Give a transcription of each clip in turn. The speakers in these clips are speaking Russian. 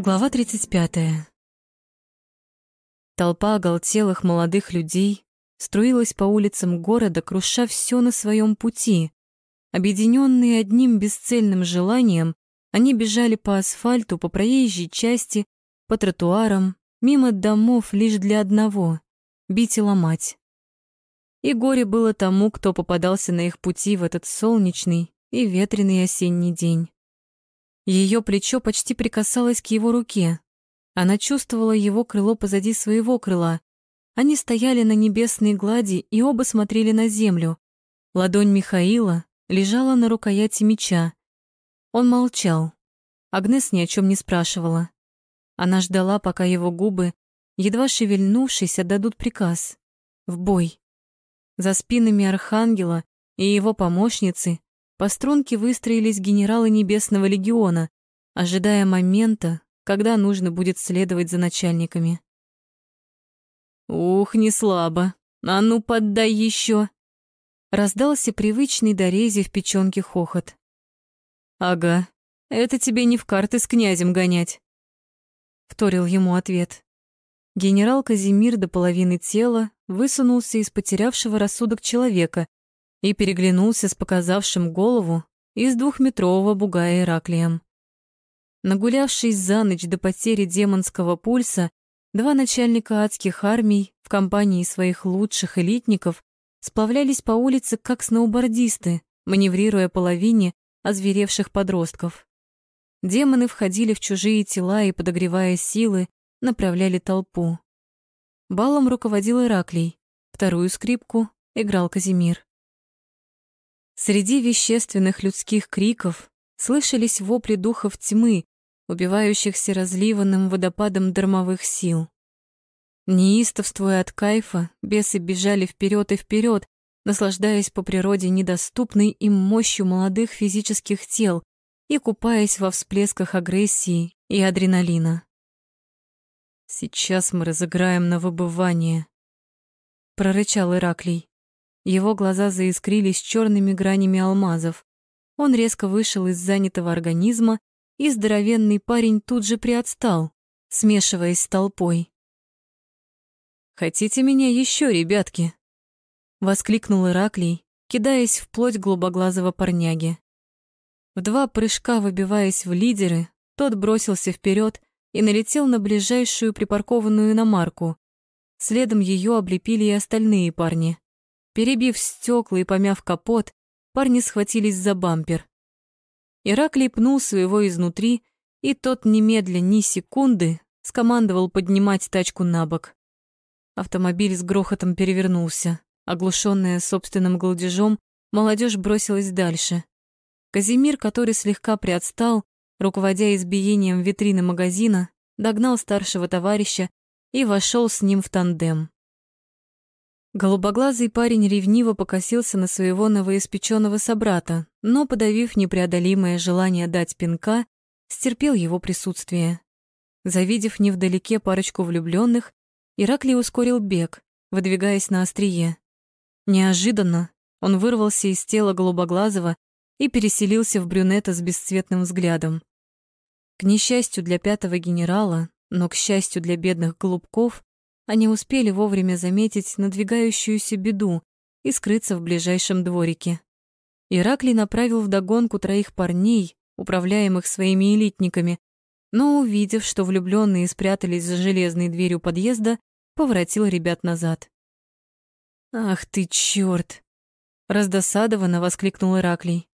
Глава 35. Толпа оголтелых молодых людей струилась по улицам города, круша все на своем пути. Объединенные одним бесцельным желанием, они бежали по асфальту, по проезжей части, по тротуарам, мимо домов лишь для одного — бить и ломать. И горе было тому, кто попадался на их пути в этот солнечный и ветреный осенний день. Ее плечо почти прикасалось к его руке. Она чувствовала его крыло позади своего крыла. Они стояли на небесной глади и оба смотрели на землю. Ладонь Михаила лежала на рукояти меча. Он молчал. Агнес ни о чем не спрашивала. Она ждала, пока его губы, едва шевельнувшись, отдадут приказ. В бой. За спинами архангела и его помощницы по струнке выстроились генералы Небесного легиона, ожидая момента, когда нужно будет следовать за начальниками. «Ух, не слабо! А ну, поддай еще! Раздался привычный до рези в печёнке хохот. «Ага, это тебе не в карты с князем гонять», — вторил ему ответ. Генерал Казимир до половины тела высунулся из потерявшего рассудок человека и переглянулся с показавшим голову из двухметрового бугая Ираклием. Нагулявшись за ночь до потери демонского пульса, два начальника адских армий в компании своих лучших элитников сплавлялись по улице как сноубордисты, маневрируя по лавине озверевших подростков. Демоны входили в чужие тела и, подогревая силы, направляли толпу. Балом руководил Ираклий, вторую скрипку играл Казимир. Среди вещественных людских криков слышались вопли духов тьмы, убивающихся разливанным водопадом дармовых сил. Неистовствуя от кайфа, бесы бежали вперед и вперед, наслаждаясь по природе недоступной им мощью молодых физических тел и купаясь во всплесках агрессии и адреналина. «Сейчас мы разыграем на выбывание», — прорычал Ираклий. Его глаза заискрились черными гранями алмазов. Он резко вышел из занятого организма, и здоровенный парень тут же приотстал, смешиваясь с толпой. «Хотите меня еще, ребятки?» — воскликнул Ираклий, кидаясь в плоть голубоглазого парняги. В два прыжка выбиваясь в лидеры, тот бросился вперед и налетел на ближайшую припаркованную иномарку. Следом ее облепили и остальные парни. Перебив стекла и помяв капот, парни схватились за бампер. Ираклий пнул своего изнутри, и тот немедля ни секунды скомандовал поднимать тачку на бок. Автомобиль с грохотом перевернулся. Оглушенная собственным голдежом, молодежь бросилась дальше. Казимир, который слегка приотстал, руководя избиением витрины магазина, догнал старшего товарища и вошел с ним в тандем. Голубоглазый парень ревниво покосился на своего новоиспеченного собрата, но, подавив непреодолимое желание дать пинка, стерпел его присутствие. Завидев невдалеке парочку влюбленных, Ираклий ускорил бег, выдвигаясь на острие. Неожиданно он вырвался из тела голубоглазого и переселился в брюнета с бесцветным взглядом. К несчастью для пятого генерала, но к счастью для бедных голубков, они успели вовремя заметить надвигающуюся беду и скрыться в ближайшем дворике. Ираклий направил вдогонку троих парней, управляемых своими элитниками, но, увидев, что влюбленные спрятались за железной дверью подъезда, поворотил ребят назад. «Ах ты, черт! раздосадованно воскликнул Ираклий.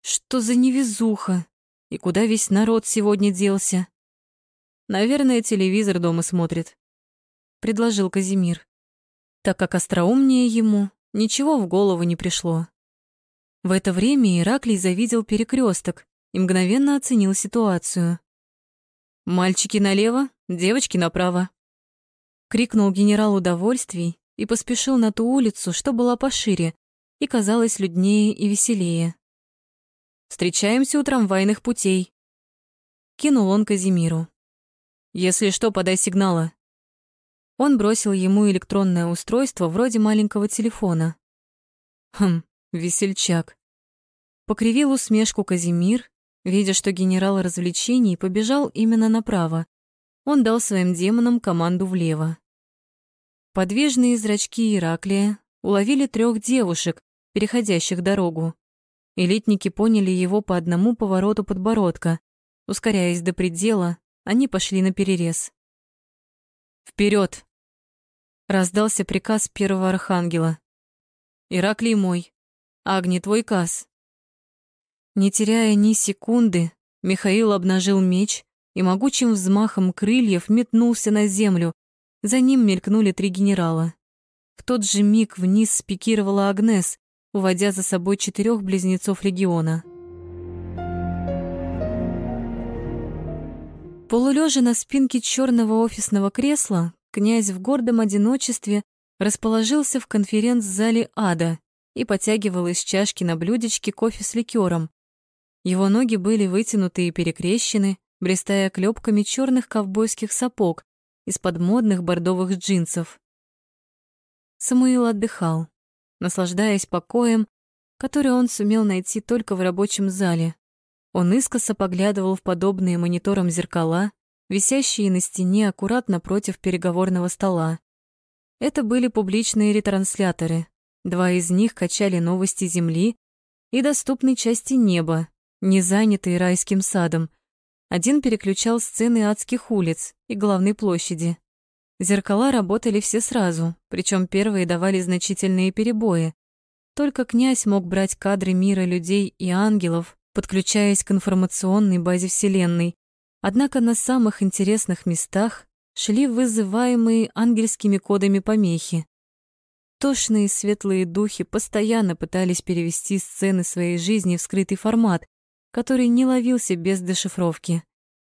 «Что за невезуха? И куда весь народ сегодня делся?» «Наверное, телевизор дома смотрит», предложил Казимир, так как остроумнее ему ничего в голову не пришло. В это время Ираклий завидел перекресток и мгновенно оценил ситуацию. «Мальчики налево, девочки направо!» Крикнул генерал удовольствий и поспешил на ту улицу, что была пошире и казалась люднее и веселее. «Встречаемся у трамвайных путей», — кинул он Казимиру. «Если что, подай сигнала. Он бросил ему электронное устройство вроде маленького телефона. Хм, весельчак. Покривил усмешку Казимир Видя, что генерал развлечений побежал именно направо, он дал своим демонам команду влево. Подвижные зрачки Ираклия уловили трех девушек, переходящих дорогу. Элитники поняли его по одному повороту подбородка. Ускоряясь до предела, они пошли на перерез. Вперед! Раздался приказ первого архангела. «Ираклий мой, Агни твой каз». Не теряя ни секунды, Михаил обнажил меч и могучим взмахом крыльев метнулся на землю. За ним мелькнули три генерала. В тот же миг вниз спикировала Агнес, уводя за собой четырех близнецов легиона. Полулежа на спинке черного офисного кресла, князь в гордом одиночестве расположился в конференц-зале ада и потягивал из чашки на блюдечке кофе с ликером. Его ноги были вытянуты и перекрещены, блистая клепками черных ковбойских сапог из-под модных бордовых джинсов. Самуил отдыхал, наслаждаясь покоем, который он сумел найти только в рабочем зале. Он искоса поглядывал в подобные мониторам зеркала, висящие на стене аккуратно против переговорного стола. Это были публичные ретрансляторы. Два из них качали новости Земли и доступной части неба, не занятые райским садом. Один переключал сцены адских улиц и главной площади. Зеркала работали все сразу, причем первые давали значительные перебои. Только князь мог брать кадры мира людей и ангелов, подключаясь к информационной базе Вселенной, Однако на самых интересных местах шли вызываемые ангельскими кодами помехи. Тошные светлые духи постоянно пытались перевести сцены своей жизни в скрытый формат, который не ловился без дешифровки.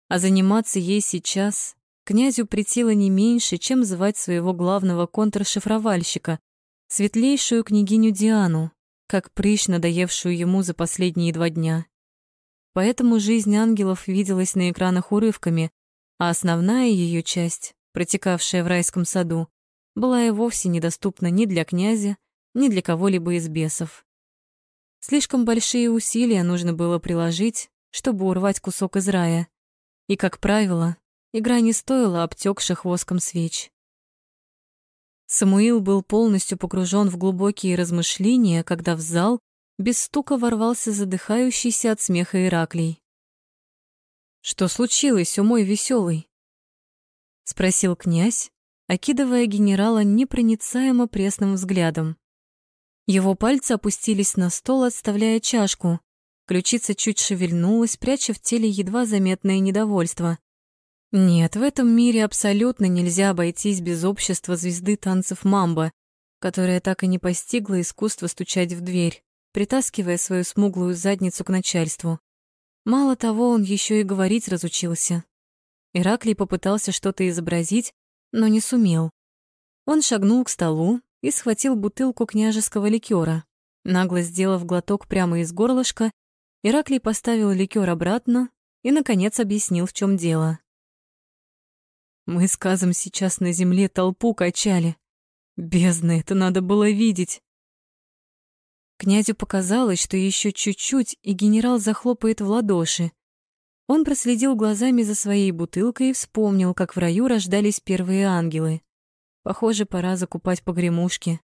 А заниматься ей сейчас князю притило не меньше, чем звать своего главного контршифровальщика, светлейшую княгиню Диану, как прыщ, надоевшую ему за последние два дня. Поэтому жизнь ангелов виделась на экранах урывками, а основная ее часть, протекавшая в райском саду, была и вовсе недоступна ни для князя, ни для кого-либо из бесов. Слишком большие усилия нужно было приложить, чтобы урвать кусок из рая. И, как правило, игра не стоила обтекших воском свеч. Самуил был полностью погружен в глубокие размышления, когда в зал без стука ворвался задыхающийся от смеха Ираклий. «Что случилось, умой веселый? спросил князь, окидывая генерала непроницаемо пресным взглядом. Его пальцы опустились на стол, отставляя чашку. Ключица чуть шевельнулась, пряча в теле едва заметное недовольство. Нет, в этом мире абсолютно нельзя обойтись без общества звезды танцев мамба, которая так и не постигла искусство стучать в дверь притаскивая свою смуглую задницу к начальству. Мало того, он еще и говорить разучился. Ираклий попытался что-то изобразить, но не сумел. Он шагнул к столу и схватил бутылку княжеского ликера. Нагло сделав глоток прямо из горлышка, Ираклий поставил ликер обратно и, наконец, объяснил, в чем дело. «Мы с Казом сейчас на земле толпу качали. Бездна, это надо было видеть. Князю показалось, что еще чуть-чуть, и генерал захлопает в ладоши. Он проследил глазами за своей бутылкой и вспомнил, как в раю рождались первые ангелы. Похоже, пора закупать погремушки.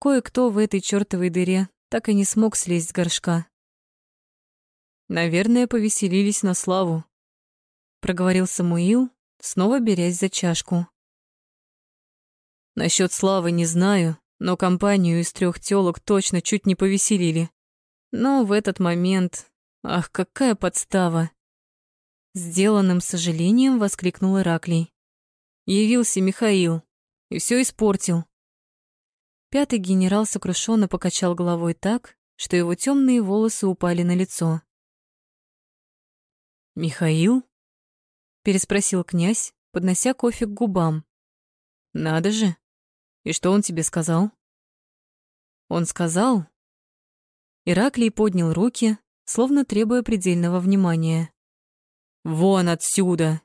Кое-кто в этой чёртовой дыре так и не смог слезть с горшка. Наверное, повеселились на славу, проговорил Самуил, снова берясь за чашку. Насчет славы не знаю, но компанию из трех тёлок точно чуть не повеселили. Но в этот момент... Ах, какая подстава! Сделанным сожалением воскликнул Ираклий. Явился Михаил и все испортил. Пятый генерал сокрушенно покачал головой так, что его темные волосы упали на лицо. «Михаил?» — переспросил князь, поднося кофе к губам. «Надо же, и что он тебе сказал? Он сказал... Ираклий поднял руки, словно требуя предельного внимания. «Вон отсюда!»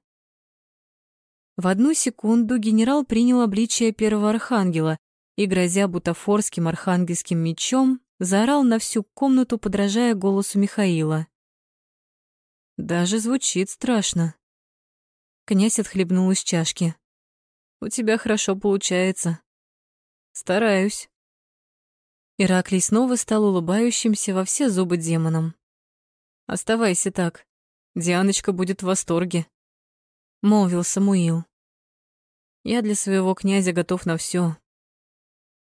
В одну секунду генерал принял обличие первого архангела и, грозя бутафорским архангельским мечом, заорал на всю комнату, подражая голосу Михаила. Даже звучит страшно. Князь отхлебнул из чашки. У тебя хорошо получается. Стараюсь. Ираклий снова стал улыбающимся во все зубы демоном. Оставайся так. Дианочка будет в восторге, молвил Самуил. Я для своего князя готов на все.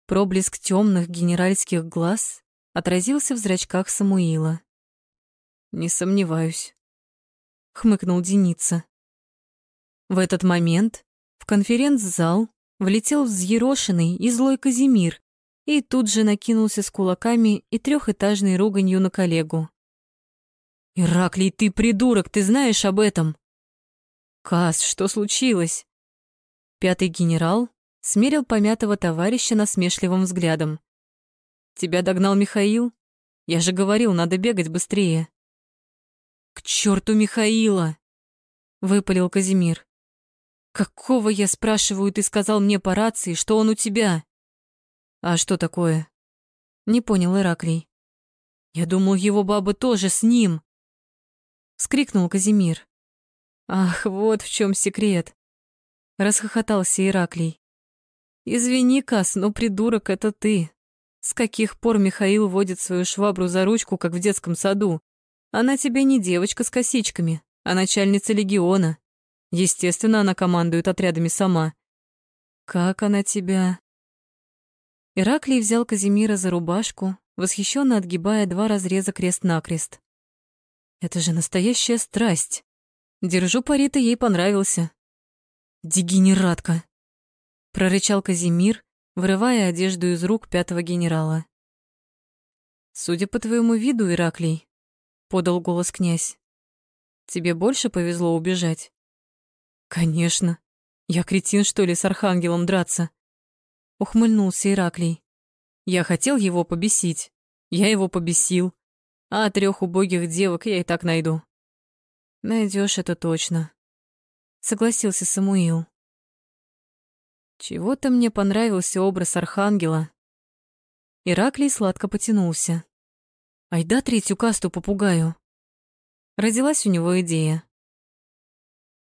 Проблеск темных генеральских глаз отразился в зрачках Самуила. Не сомневаюсь, хмыкнул Деница. В этот момент в конференц-зал влетел взъерошенный и злой Казимир и тут же накинулся с кулаками и трехэтажной руганью на коллегу. «Ираклий, ты придурок, ты знаешь об этом?» «Кас, что случилось?» Пятый генерал смерил помятого товарища насмешливым взглядом. «Тебя догнал Михаил? Я же говорил, надо бегать быстрее». «К черту Михаила!» — выпалил Казимир. «Какого, я спрашиваю, ты сказал мне по рации, что он у тебя?» «А что такое?» Не понял Ираклий. «Я думал, его баба тоже с ним!» Вскрикнул Казимир. «Ах, вот в чем секрет!» Расхохотался Ираклий. «Извини, Кас, но придурок это ты. С каких пор Михаил водит свою швабру за ручку, как в детском саду? Она тебе не девочка с косичками, а начальница легиона. Естественно, она командует отрядами сама. Как она тебя...» Ираклий взял Казимира за рубашку, восхищенно отгибая два разреза крест-накрест. Это же настоящая страсть. Держу пари, ты ей понравился. Дегенератка, прорычал Казимир, вырывая одежду из рук пятого генерала. Судя по твоему виду, Ираклий, подал голос князь. Тебе больше повезло убежать. Конечно. Я кретин, что ли, с архангелом драться? Ухмыльнулся Ираклий. Я хотел его побесить. Я его побесил а трех убогих девок я и так найду. Найдешь это точно, согласился Самуил. Чего-то мне понравился образ архангела. Ираклий сладко потянулся. Айда третью касту попугаю. Родилась у него идея.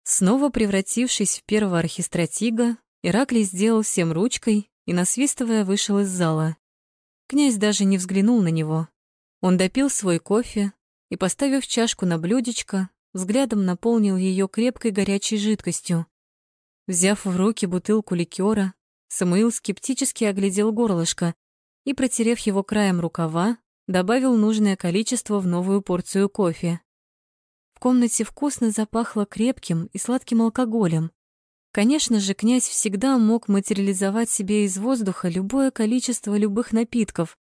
Снова превратившись в первого архистратига, Ираклий сделал всем ручкой и, насвистывая, вышел из зала. Князь даже не взглянул на него. Он допил свой кофе и, поставив чашку на блюдечко, взглядом наполнил ее крепкой горячей жидкостью. Взяв в руки бутылку ликера, Самуил скептически оглядел горлышко и, протерев его краем рукава, добавил нужное количество в новую порцию кофе. Комнате вкусно запахло крепким и сладким алкоголем. Конечно же, князь всегда мог материализовать себе из воздуха любое количество любых напитков,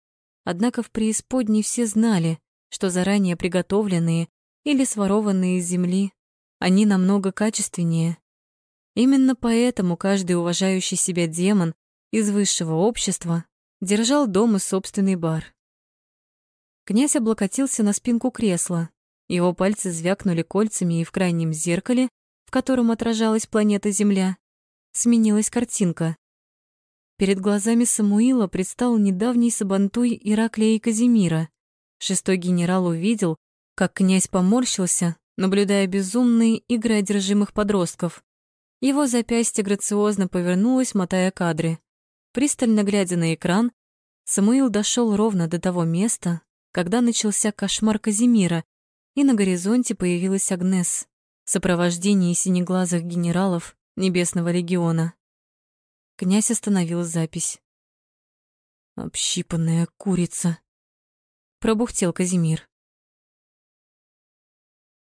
Однако в преисподней все знали, что заранее приготовленные или сворованные из земли, они намного качественнее. Именно поэтому каждый уважающий себя демон из высшего общества держал дома собственный бар. Князь облокотился на спинку кресла. Его пальцы звякнули кольцами, и в крайнем зеркале, в котором отражалась планета Земля, сменилась картинка. Перед глазами Самуила предстал недавний сабантуй Ираклия и Казимира. Шестой генерал увидел, как князь поморщился, наблюдая безумные игры одержимых подростков. Его запястье грациозно повернулось, мотая кадры. Пристально глядя на экран, Самуил дошел ровно до того места, когда начался кошмар Казимира, и на горизонте появилась Агнес в сопровождении синеглазых генералов Небесного легиона. Князь остановил запись. «Общипанная курица», — пробухтел Казимир.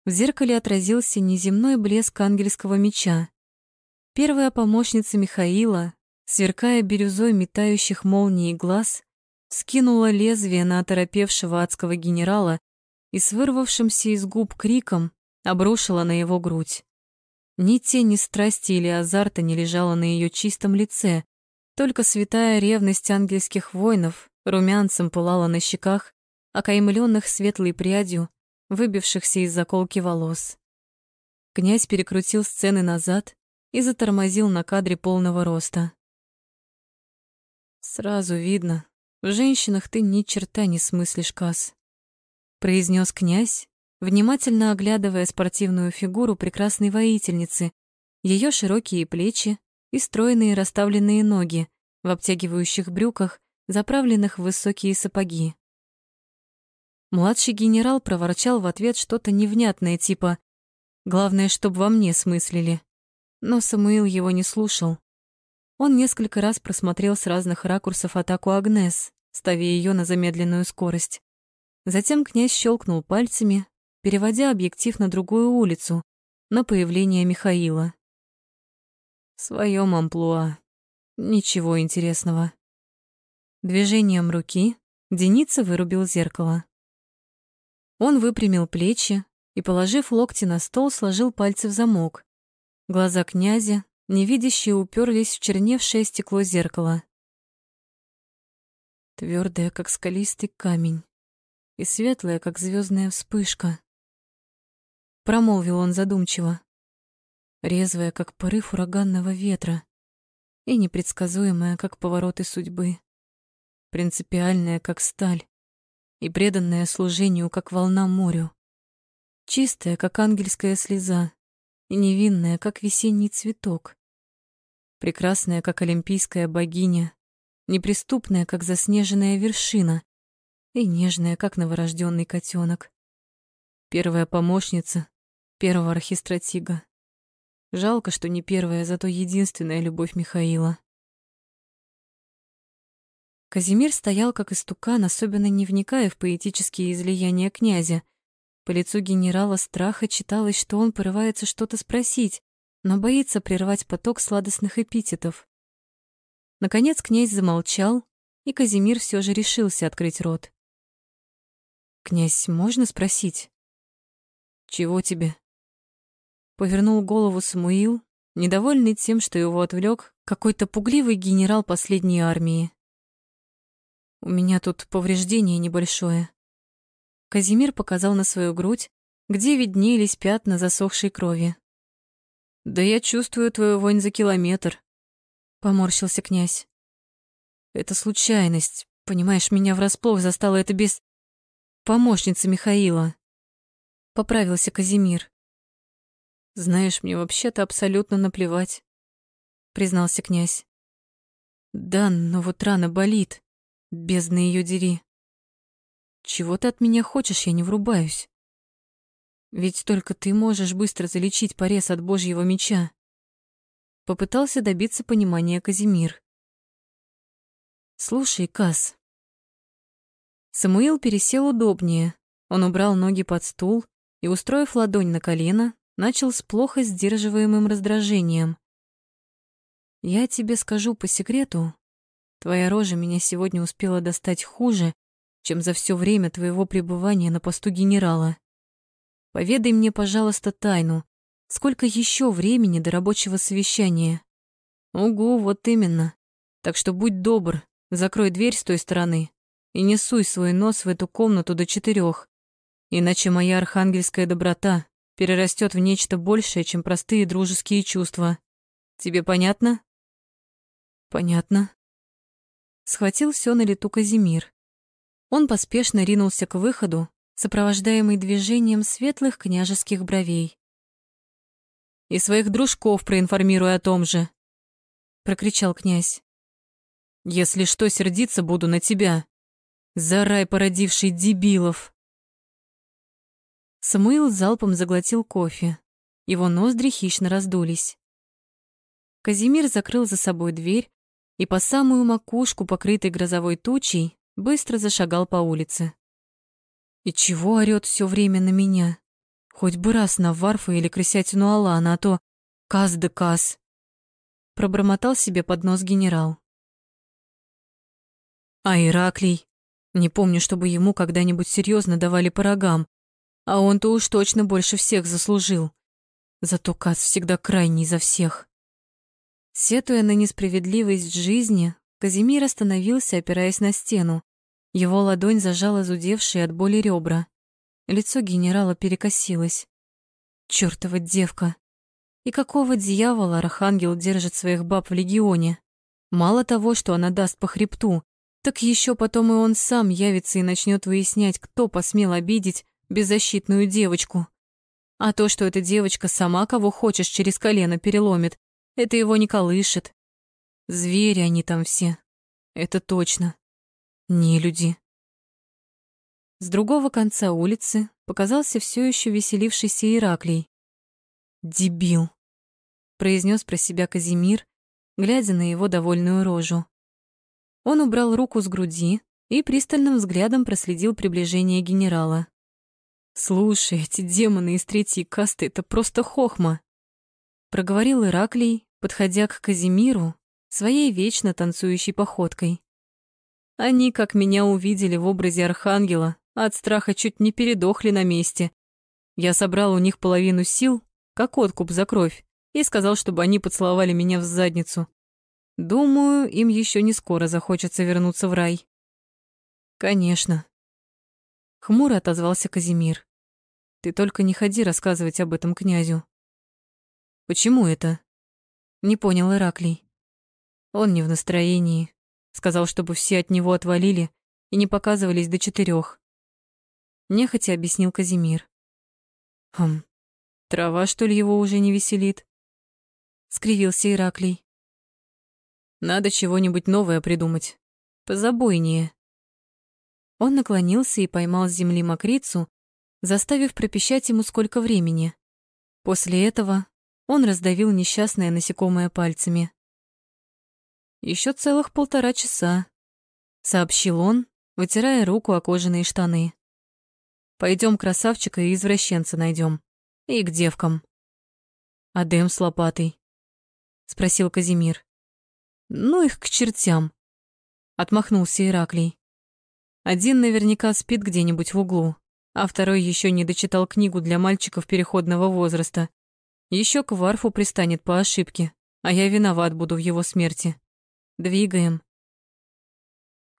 В зеркале отразился неземной блеск ангельского меча. Первая помощница Михаила, сверкая бирюзой метающих молний глаз, скинула лезвие на оторопевшего адского генерала и с вырвавшимся из губ криком обрушила на его грудь. Ни тени страсти или азарта не лежала на ее чистом лице, только святая ревность ангельских воинов румянцем пылала на щеках, окаймленных светлой прядью, выбившихся из заколки волос. Князь перекрутил сцены назад и затормозил на кадре полного роста. «Сразу видно, в женщинах ты ни черта не смыслишь, Кас», произнес князь внимательно оглядывая спортивную фигуру прекрасной воительницы, ее широкие плечи и стройные расставленные ноги в обтягивающих брюках, заправленных в высокие сапоги. Младший генерал проворчал в ответ что-то невнятное, типа «Главное, чтоб во мне смыслили». Но Самуил его не слушал. Он несколько раз просмотрел с разных ракурсов атаку Агнес, ставя ее на замедленную скорость. Затем князь щелкнул пальцами, переводя объектив на другую улицу, на появление Михаила. В своем амплуа. Ничего интересного. Движением руки Деница вырубил зеркало. Он выпрямил плечи и, положив локти на стол, сложил пальцы в замок. Глаза князя, невидящие, уперлись в черневшее стекло зеркала. Твердое, как скалистый камень, и светлая, как звездная вспышка. Промолвил он задумчиво. Резвая, как порыв ураганного ветра, и непредсказуемая, как повороты судьбы. Принципиальная, как сталь, и преданная служению, как волна морю. Чистая, как ангельская слеза, и невинная, как весенний цветок. Прекрасная, как олимпийская богиня, неприступная, как заснеженная вершина, и нежная, как новорожденный котенок. Первая помощница первого архистратига. Жалко, что не первая, зато единственная любовь Михаила. Казимир стоял как истукан, особенно не вникая в поэтические излияния князя. По лицу генерала страха читалось, что он порывается что-то спросить, но боится прервать поток сладостных эпитетов. Наконец князь замолчал, и Казимир все же решился открыть рот. «Князь, можно спросить?» «Чего тебе?» Повернул голову Самуил, недовольный тем, что его отвлек какой-то пугливый генерал последней армии. «У меня тут повреждение небольшое». Казимир показал на свою грудь, где виднелись пятна засохшей крови. «Да я чувствую твою вонь за километр», — поморщился князь. «Это случайность, понимаешь, меня врасплох застало это без... помощницы Михаила». Поправился Казимир. Знаешь, мне вообще-то абсолютно наплевать, признался князь. Да, но вот рана болит. Бездна ее дери. Чего ты от меня хочешь, я не врубаюсь. Ведь только ты можешь быстро залечить порез от божьего меча. Попытался добиться понимания Казимир. Слушай, Кас. Самуил пересел удобнее. Он убрал ноги под стул и, устроив ладонь на колено, начал с плохо сдерживаемым раздражением. «Я тебе скажу по секрету, твоя рожа меня сегодня успела достать хуже, чем за все время твоего пребывания на посту генерала. Поведай мне, пожалуйста, тайну. Сколько еще времени до рабочего совещания? Угу, вот именно. Так что будь добр, закрой дверь с той стороны и не суй свой нос в эту комнату до четырех, иначе моя архангельская доброта перерастет в нечто большее, чем простые дружеские чувства. Тебе понятно? Понятно. Схватил все на лету Казимир. Он поспешно ринулся к выходу, сопровождаемый движением светлых княжеских бровей. «И своих дружков проинформируй о том же!» — прокричал князь. «Если что, сердиться буду на тебя, за рай породивший дебилов!» Самуил залпом заглотил кофе. Его ноздри хищно раздулись. Казимир закрыл за собой дверь и по самую макушку, покрытой грозовой тучей, быстро зашагал по улице. И чего орёт все время на меня? Хоть бы раз на Варфа или крысятину Алана, а то каз да каз. Пробормотал себе под нос генерал. А Ираклий? Не помню, чтобы ему когда-нибудь серьезно давали по рогам, а он-то уж точно больше всех заслужил. Зато Кац всегда крайний за всех. Сетуя на несправедливость жизни, Казимир остановился, опираясь на стену. Его ладонь зажала зудевшие от боли ребра. Лицо генерала перекосилось. Чёртова девка! И какого дьявола Архангел держит своих баб в легионе? Мало того, что она даст по хребту, так еще потом и он сам явится и начнет выяснять, кто посмел обидеть беззащитную девочку. А то, что эта девочка сама кого хочешь через колено переломит, это его не колышет. Звери они там все. Это точно. Не люди. С другого конца улицы показался все еще веселившийся Ираклий. «Дебил!» — произнес про себя Казимир, глядя на его довольную рожу. Он убрал руку с груди и пристальным взглядом проследил приближение генерала. «Слушай, эти демоны из третьей касты — это просто хохма!» Проговорил Ираклий, подходя к Казимиру своей вечно танцующей походкой. Они, как меня увидели в образе архангела, от страха чуть не передохли на месте. Я собрал у них половину сил, как откуп за кровь, и сказал, чтобы они поцеловали меня в задницу. Думаю, им еще не скоро захочется вернуться в рай. Конечно. Хмуро отозвался Казимир. Ты только не ходи рассказывать об этом князю. Почему это? Не понял Ираклий. Он не в настроении. Сказал, чтобы все от него отвалили и не показывались до четырех. Нехотя объяснил Казимир. Хм, трава, что ли, его уже не веселит? Скривился Ираклий. Надо чего-нибудь новое придумать. Позабойнее. Он наклонился и поймал с земли мокрицу, заставив пропищать ему сколько времени. После этого он раздавил несчастное насекомое пальцами. Еще целых полтора часа», — сообщил он, вытирая руку о кожаные штаны. Пойдем красавчика и извращенца найдем. И к девкам». «А Дэм с лопатой?» — спросил Казимир. «Ну их к чертям», — отмахнулся Ираклий. «Один наверняка спит где-нибудь в углу, а второй еще не дочитал книгу для мальчиков переходного возраста. Еще к Варфу пристанет по ошибке, а я виноват буду в его смерти. Двигаем.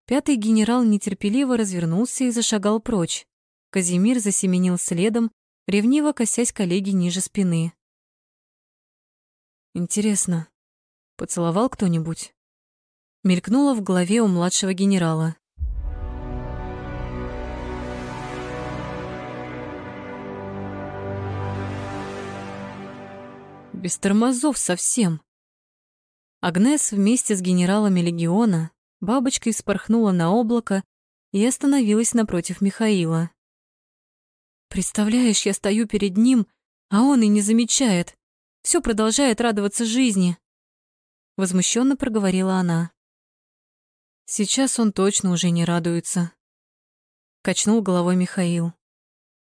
Пятый генерал нетерпеливо развернулся и зашагал прочь. Казимир засеменил следом, ревниво косясь коллеги ниже спины. Интересно, поцеловал кто-нибудь? Мелькнуло в голове у младшего генерала. без тормозов совсем. Агнес вместе с генералами легиона бабочкой спорхнула на облако и остановилась напротив Михаила. «Представляешь, я стою перед ним, а он и не замечает. Все продолжает радоваться жизни», — возмущенно проговорила она. «Сейчас он точно уже не радуется», — качнул головой Михаил.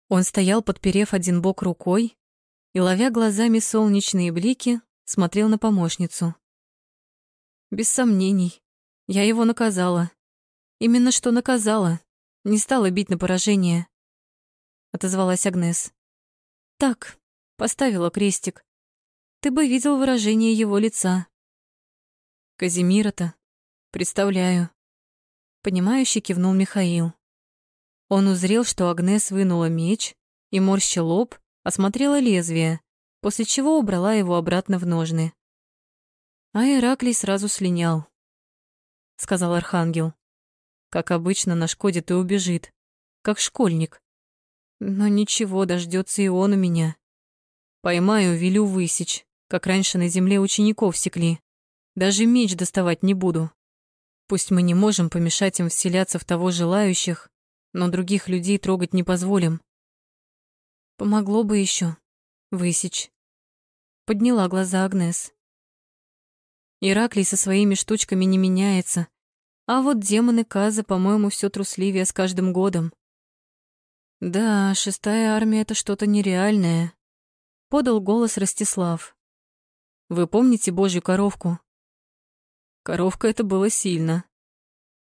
Он стоял, подперев один бок рукой, и, ловя глазами солнечные блики, смотрел на помощницу. Без сомнений, я его наказала. Именно что наказала, не стала бить на поражение. Отозвалась Агнес. Так, поставила крестик. Ты бы видел выражение его лица. Казимира-то, представляю. Понимающе кивнул Михаил. Он узрел, что Агнес вынула меч и, морща лоб, осмотрела лезвие, после чего убрала его обратно в ножны. А Ираклий сразу слинял, сказал архангел. Как обычно, нашкодит и убежит, как школьник. Но ничего, дождется и он у меня. Поймаю, велю высечь, как раньше на земле учеников секли. Даже меч доставать не буду. Пусть мы не можем помешать им вселяться в того желающих, но других людей трогать не позволим. Помогло бы еще высечь. Подняла глаза Агнес. Ираклий со своими штучками не меняется, а вот демоны Каза, по-моему, все трусливее с каждым годом. Да, шестая армия — это что-то нереальное, — подал голос Ростислав. Вы помните Божью коровку? Коровка это было сильно.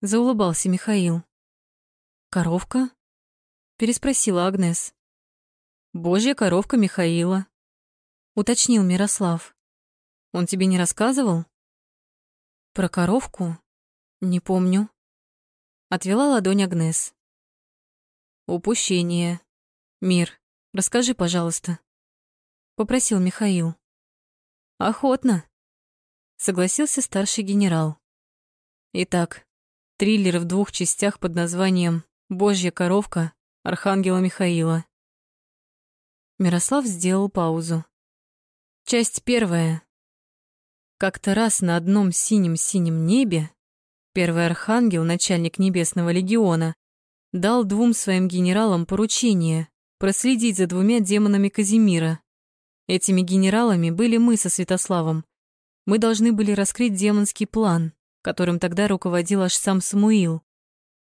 Заулыбался Михаил. Коровка? Переспросила Агнес. Божья коровка Михаила, уточнил Мирослав. Он тебе не рассказывал? Про коровку? Не помню. Отвела ладонь Агнес. Упущение. Мир, расскажи, пожалуйста. Попросил Михаил. Охотно. Согласился старший генерал. Итак, триллер в двух частях под названием «Божья коровка» Архангела Михаила. Мирослав сделал паузу. Часть первая. Как-то раз на одном синем-синем небе первый архангел, начальник Небесного легиона, дал двум своим генералам поручение проследить за двумя демонами Казимира. Этими генералами были мы со Святославом. Мы должны были раскрыть демонский план, которым тогда руководил аж сам Самуил.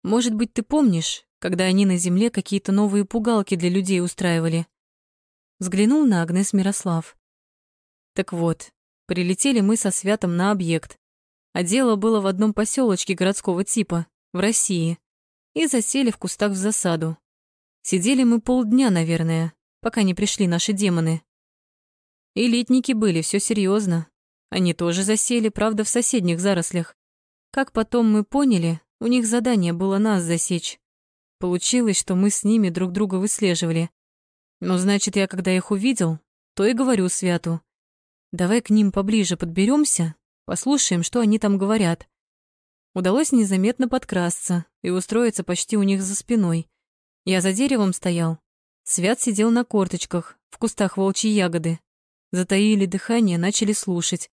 Может быть, ты помнишь, когда они на земле какие-то новые пугалки для людей устраивали? Взглянул на Агнес Мирослав. Так вот, прилетели мы со Святом на объект. А дело было в одном поселочке городского типа, в России. И засели в кустах в засаду. Сидели мы полдня, наверное, пока не пришли наши демоны. Элитники были, все серьезно. Они тоже засели, правда, в соседних зарослях. Как потом мы поняли, у них задание было нас засечь. Получилось, что мы с ними друг друга выслеживали. Но значит, я когда их увидел, то и говорю Святу. Давай к ним поближе подберемся, послушаем, что они там говорят. Удалось незаметно подкрасться и устроиться почти у них за спиной. Я за деревом стоял. Свят сидел на корточках, в кустах волчьей ягоды. Затаили дыхание, начали слушать.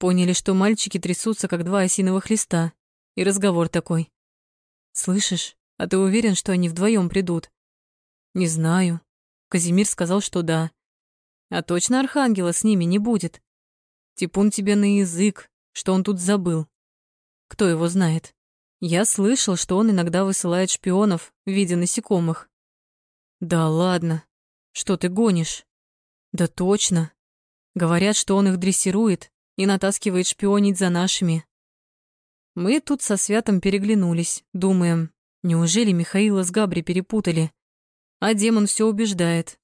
Поняли, что мальчики трясутся, как два осиновых листа. И разговор такой. «Слышишь, а ты уверен, что они вдвоем придут?» «Не знаю». Казимир сказал, что да. «А точно Архангела с ними не будет?» «Типун тебе на язык, что он тут забыл». «Кто его знает?» Я слышал, что он иногда высылает шпионов в виде насекомых. Да ладно. Что ты гонишь? Да точно. Говорят, что он их дрессирует и натаскивает шпионить за нашими. Мы тут со Святом переглянулись, думаем, неужели Михаила с Габри перепутали? А демон все убеждает.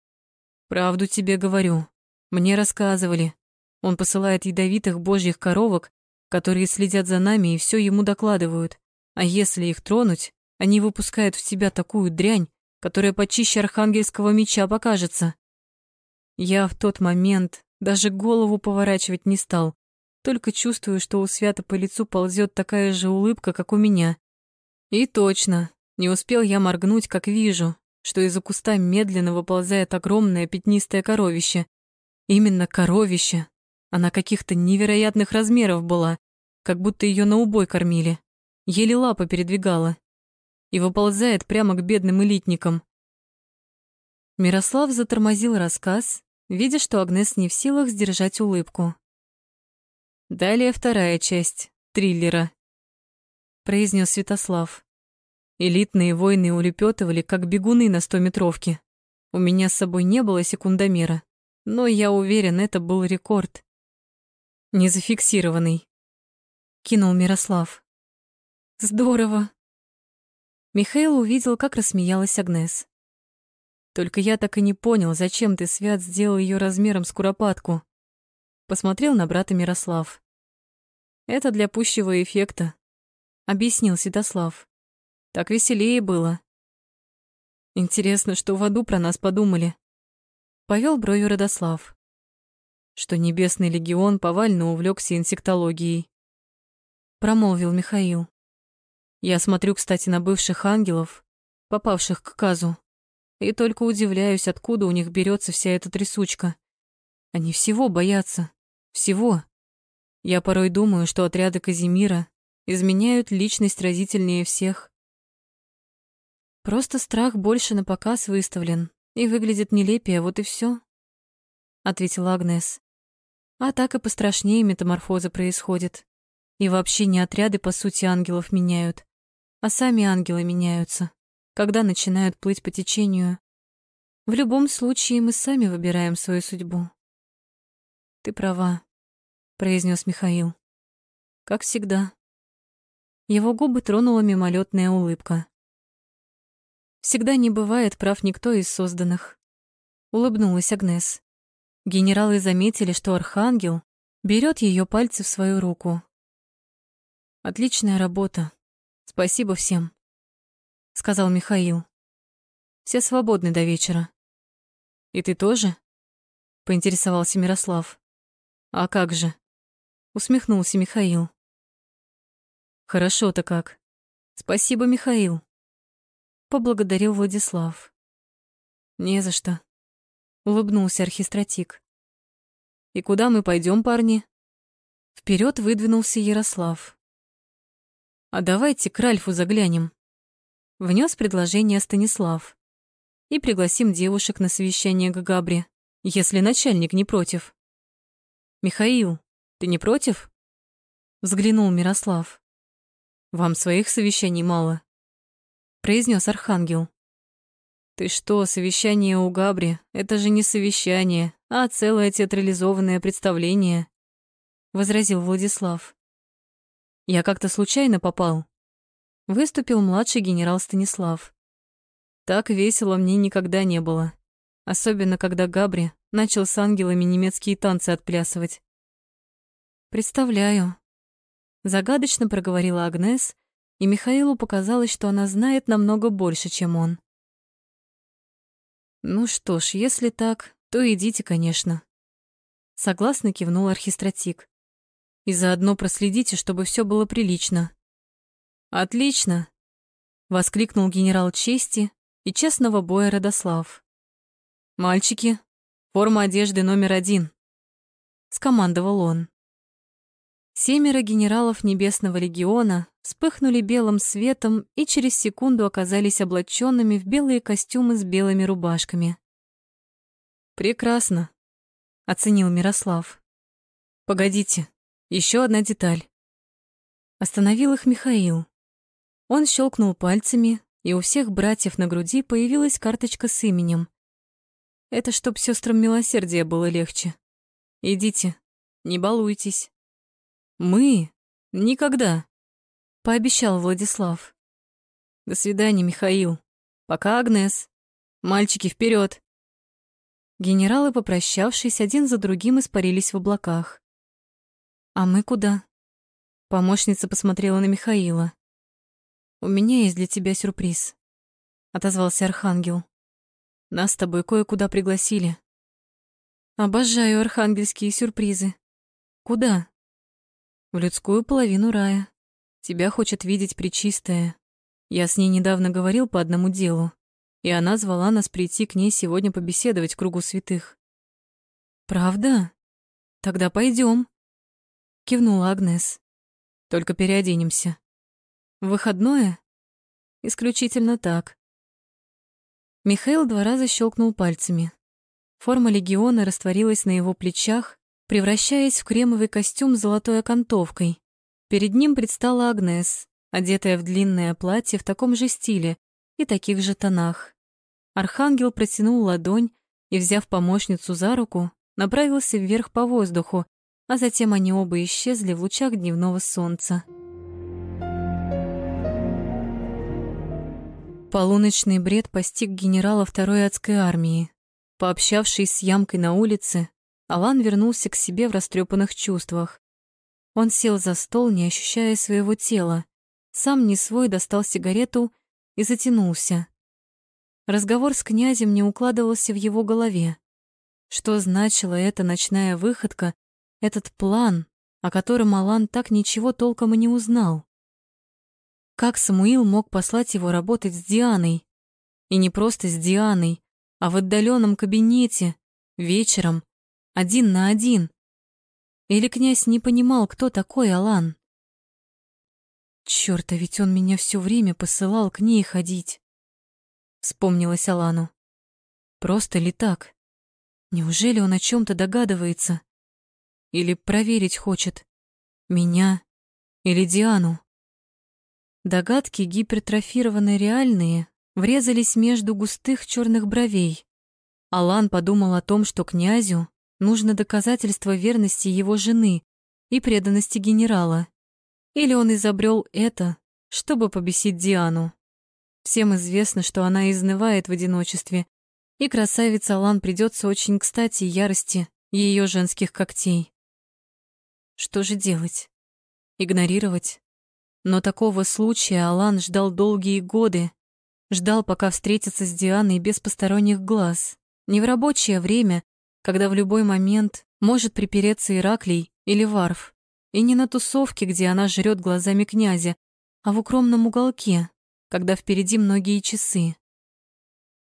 Правду тебе говорю. Мне рассказывали. Он посылает ядовитых божьих коровок, которые следят за нами и все ему докладывают. А если их тронуть, они выпускают в себя такую дрянь, которая почище архангельского меча покажется. Я в тот момент даже голову поворачивать не стал, только чувствую, что у Свята по лицу ползет такая же улыбка, как у меня. И точно, не успел я моргнуть, как вижу, что из-за куста медленно выползает огромное пятнистое коровище. Именно коровище. Она каких-то невероятных размеров была, как будто ее на убой кормили еле лапа передвигала, и выползает прямо к бедным элитникам. Мирослав затормозил рассказ, видя, что Агнес не в силах сдержать улыбку. Далее вторая часть триллера, произнес Святослав. Элитные воины улепетывали, как бегуны на стометровке. У меня с собой не было секундомера, но я уверен, это был рекорд. Не зафиксированный. Кинул Мирослав. Здорово. Михаил увидел, как рассмеялась Агнес. Только я так и не понял, зачем ты, Свят, сделал ее размером с куропатку. Посмотрел на брата Мирослав. Это для пущего эффекта, объяснил Святослав. Так веселее было. Интересно, что в аду про нас подумали. Повел бровью Родослав. Что Небесный легион повально увлекся инсектологией. Промолвил Михаил. Я смотрю, кстати, на бывших ангелов, попавших к Казу, и только удивляюсь, откуда у них берется вся эта трясучка. Они всего боятся. Всего. Я порой думаю, что отряды Казимира изменяют личность разительнее всех. Просто страх больше на показ выставлен и выглядит нелепее, вот и все, ответила Агнес. А так и пострашнее метаморфоза происходит. И вообще не отряды, по сути, ангелов меняют, а сами ангелы меняются, когда начинают плыть по течению. В любом случае мы сами выбираем свою судьбу. Ты права, произнес Михаил. Как всегда. Его губы тронула мимолетная улыбка. Всегда не бывает прав никто из созданных. Улыбнулась Агнес. Генералы заметили, что архангел берет ее пальцы в свою руку. Отличная работа, Спасибо всем, сказал Михаил. Все свободны до вечера. И ты тоже? поинтересовался Мирослав. А как же? Усмехнулся Михаил. Хорошо-то как. Спасибо, Михаил. Поблагодарил Владислав. Не за что. улыбнулся архистратик. И куда мы пойдем, парни? Вперед выдвинулся Ярослав. А давайте к Ральфу заглянем. Внес предложение Станислав. И пригласим девушек на совещание к Габре, если начальник не против. Михаил, ты не против? Взглянул Мирослав. Вам своих совещаний мало, произнес Архангел. Ты что, совещание у Габри? Это же не совещание, а целое театрализованное представление, возразил Владислав. Я как-то случайно попал. Выступил младший генерал Станислав. Так весело мне никогда не было. Особенно, когда Габри начал с ангелами немецкие танцы отплясывать. «Представляю», — загадочно проговорила Агнес, и Михаилу показалось, что она знает намного больше, чем он. Ну что ж, если так, то идите, конечно. Согласно кивнул архистратик. И заодно проследите, чтобы все было прилично. Отлично, воскликнул генерал чести и честного боя Родослав. Мальчики, форма одежды номер один, скомандовал он. Семеро генералов Небесного легиона вспыхнули белым светом и через секунду оказались облаченными в белые костюмы с белыми рубашками. «Прекрасно», — оценил Мирослав. «Погодите, еще одна деталь». Остановил их Михаил. Он щелкнул пальцами, и у всех братьев на груди появилась карточка с именем. Это чтоб сестрам милосердия было легче. Идите, не балуйтесь. Мы? Никогда, пообещал Владислав. До свидания, Михаил. Пока, Агнес. Мальчики, вперед! Генералы, попрощавшись, один за другим испарились в облаках. А мы куда? Помощница посмотрела на Михаила. У меня есть для тебя сюрприз, отозвался архангел. Нас с тобой кое-куда пригласили. Обожаю архангельские сюрпризы. Куда? В людскую половину рая. Тебя хочет видеть Пречистая. Я с ней недавно говорил по одному делу, и она звала нас прийти к ней сегодня побеседовать в кругу святых. Правда? Тогда пойдем. кивнула Агнес. Только переоденемся. выходное? Исключительно так. Михаил два раза щелкнул пальцами. Форма легиона растворилась на его плечах, превращаясь в кремовый костюм с золотой окантовкой. Перед ним предстала Агнес, одетая в длинное платье в таком же стиле и таких же тонах. Архангел протянул ладонь и, взяв помощницу за руку, направился вверх по воздуху, а затем они оба исчезли в лучах дневного солнца. Полуночный бред постиг генерала второй адской армии. Пообщавшись с ямкой на улице, Алан вернулся к себе в растрепанных чувствах. Он сел за стол, не ощущая своего тела. Сам не свой достал сигарету и затянулся. Разговор с князем не укладывался в его голове. Что значила эта ночная выходка, этот план, о котором Алан так ничего толком и не узнал? Как Самуил мог послать его работать с Дианой? И не просто с Дианой, а в отдаленном кабинете, вечером, один на один. Или князь не понимал, кто такой Алан? Чёрт, а ведь он меня все время посылал к ней ходить. Вспомнилась Алану. Просто ли так? Неужели он о чем то догадывается? Или проверить хочет? Меня или Диану? Догадки, гипертрофированные реальные, врезались между густых черных бровей. Алан подумал о том, что князю Нужно доказательство верности его жены и преданности генерала. Или он изобрел это, чтобы побесить Диану. Всем известно, что она изнывает в одиночестве, и красавица Алан придется очень кстати ярости ее женских когтей. Что же делать? Игнорировать? Но такого случая Алан ждал долгие годы, ждал, пока встретится с Дианой без посторонних глаз, не в рабочее время, когда в любой момент может припереться Ираклий или Варф. И не на тусовке, где она жрет глазами князя, а в укромном уголке, когда впереди многие часы.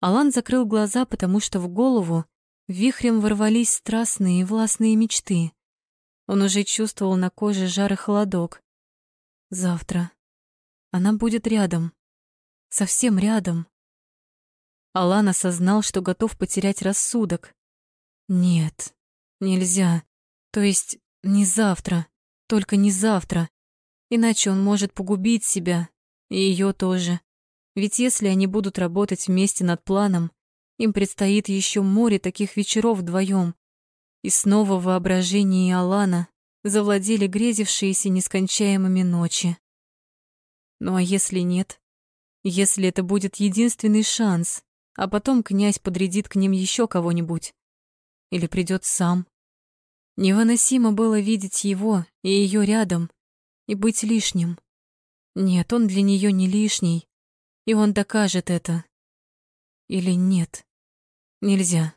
Алан закрыл глаза, потому что в голову вихрем ворвались страстные и властные мечты. Он уже чувствовал на коже жар и холодок. Завтра. Она будет рядом. Совсем рядом. Алан осознал, что готов потерять рассудок. Нет, нельзя. То есть не завтра. Только не завтра. Иначе он может погубить себя. И ее тоже. Ведь если они будут работать вместе над планом, им предстоит еще море таких вечеров вдвоем. И снова в воображении Алана завладели грезившиеся нескончаемыми ночи. Ну а если нет? Если это будет единственный шанс, а потом князь подрядит к ним еще кого-нибудь? Или придет сам? Невыносимо было видеть его и ее рядом и быть лишним. Нет, он для нее не лишний, и он докажет это. Или нет? Нельзя.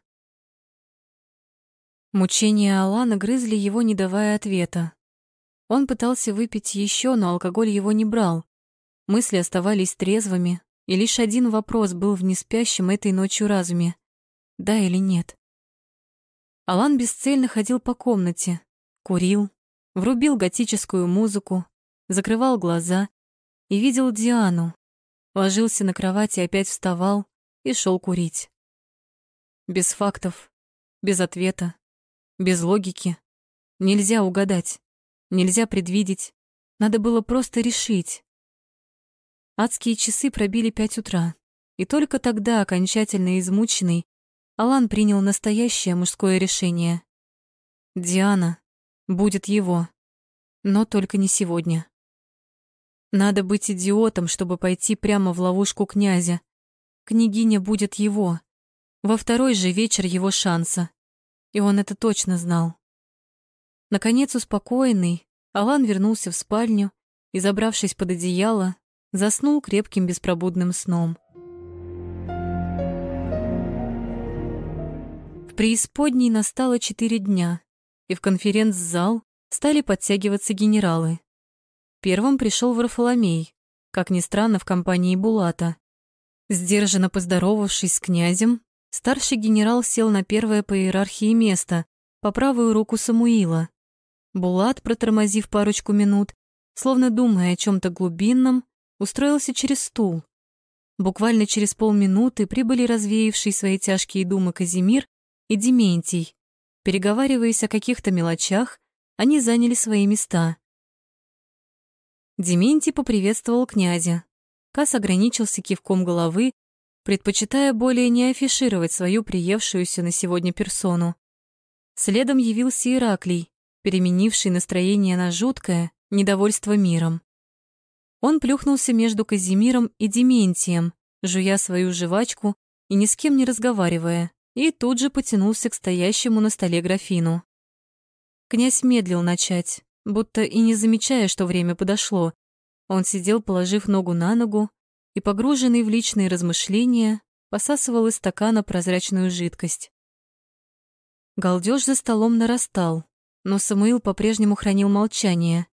Мучения Алана грызли его, не давая ответа. Он пытался выпить еще, но алкоголь его не брал. Мысли оставались трезвыми, и лишь один вопрос был в неспящем этой ночью разуме. Да или нет? Алан бесцельно ходил по комнате, курил, врубил готическую музыку, закрывал глаза и видел Диану. Ложился на кровати, опять вставал и шел курить. Без фактов, без ответа, без логики. Нельзя угадать, нельзя предвидеть. Надо было просто решить. Адские часы пробили пять утра, и только тогда, окончательно измученный, Алан принял настоящее мужское решение. Диана будет его, но только не сегодня. Надо быть идиотом, чтобы пойти прямо в ловушку князя. Княгиня будет его. Во второй же вечер его шанса и он это точно знал. Наконец, успокоенный, Алан вернулся в спальню и, забравшись под одеяло, заснул крепким беспробудным сном. Преисподней настало четыре дня, и в конференц-зал стали подтягиваться генералы. Первым пришел Варфоломей, как ни странно, в компании Булата. Сдержанно поздоровавшись с князем, Старший генерал сел на первое по иерархии место, по правую руку Самуила. Булат, протормозив парочку минут, словно думая о чем то глубинном, устроился через стул. Буквально через полминуты прибыли развеявшие свои тяжкие думы Казимир и Дементий. Переговариваясь о каких-то мелочах, они заняли свои места. Дементий поприветствовал князя. Кас ограничился кивком головы предпочитая более не афишировать свою приевшуюся на сегодня персону. Следом явился Ираклий, переменивший настроение на жуткое недовольство миром. Он плюхнулся между Казимиром и Дементием, жуя свою жвачку и ни с кем не разговаривая, и тут же потянулся к стоящему на столе графину. Князь медлил начать, будто и не замечая, что время подошло. Он сидел, положив ногу на ногу, и, погруженный в личные размышления, посасывал из стакана прозрачную жидкость. Галдёж за столом нарастал, но Самуил по-прежнему хранил молчание.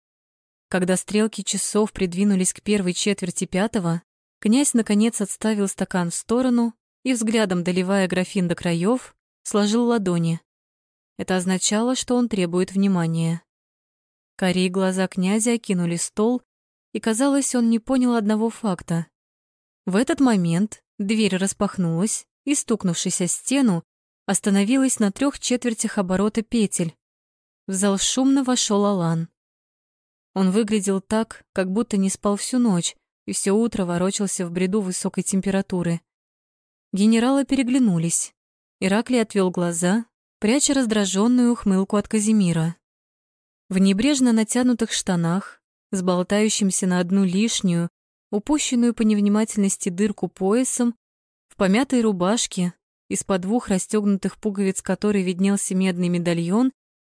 Когда стрелки часов придвинулись к первой четверти пятого, князь наконец отставил стакан в сторону и, взглядом доливая графин до краев, сложил ладони. Это означало, что он требует внимания. Карие глаза князя окинули стол, и, казалось, он не понял одного факта. В этот момент дверь распахнулась и, стукнувшись о стену, остановилась на трех четвертях оборота петель. В зал шумно вошел Алан. Он выглядел так, как будто не спал всю ночь и все утро ворочался в бреду высокой температуры. Генералы переглянулись. Ираклий отвел глаза, пряча раздраженную ухмылку от Казимира. В небрежно натянутых штанах, с болтающимся на одну лишнюю, упущенную по невнимательности дырку поясом, в помятой рубашке, из-под двух расстегнутых пуговиц которой виднелся медный медальон,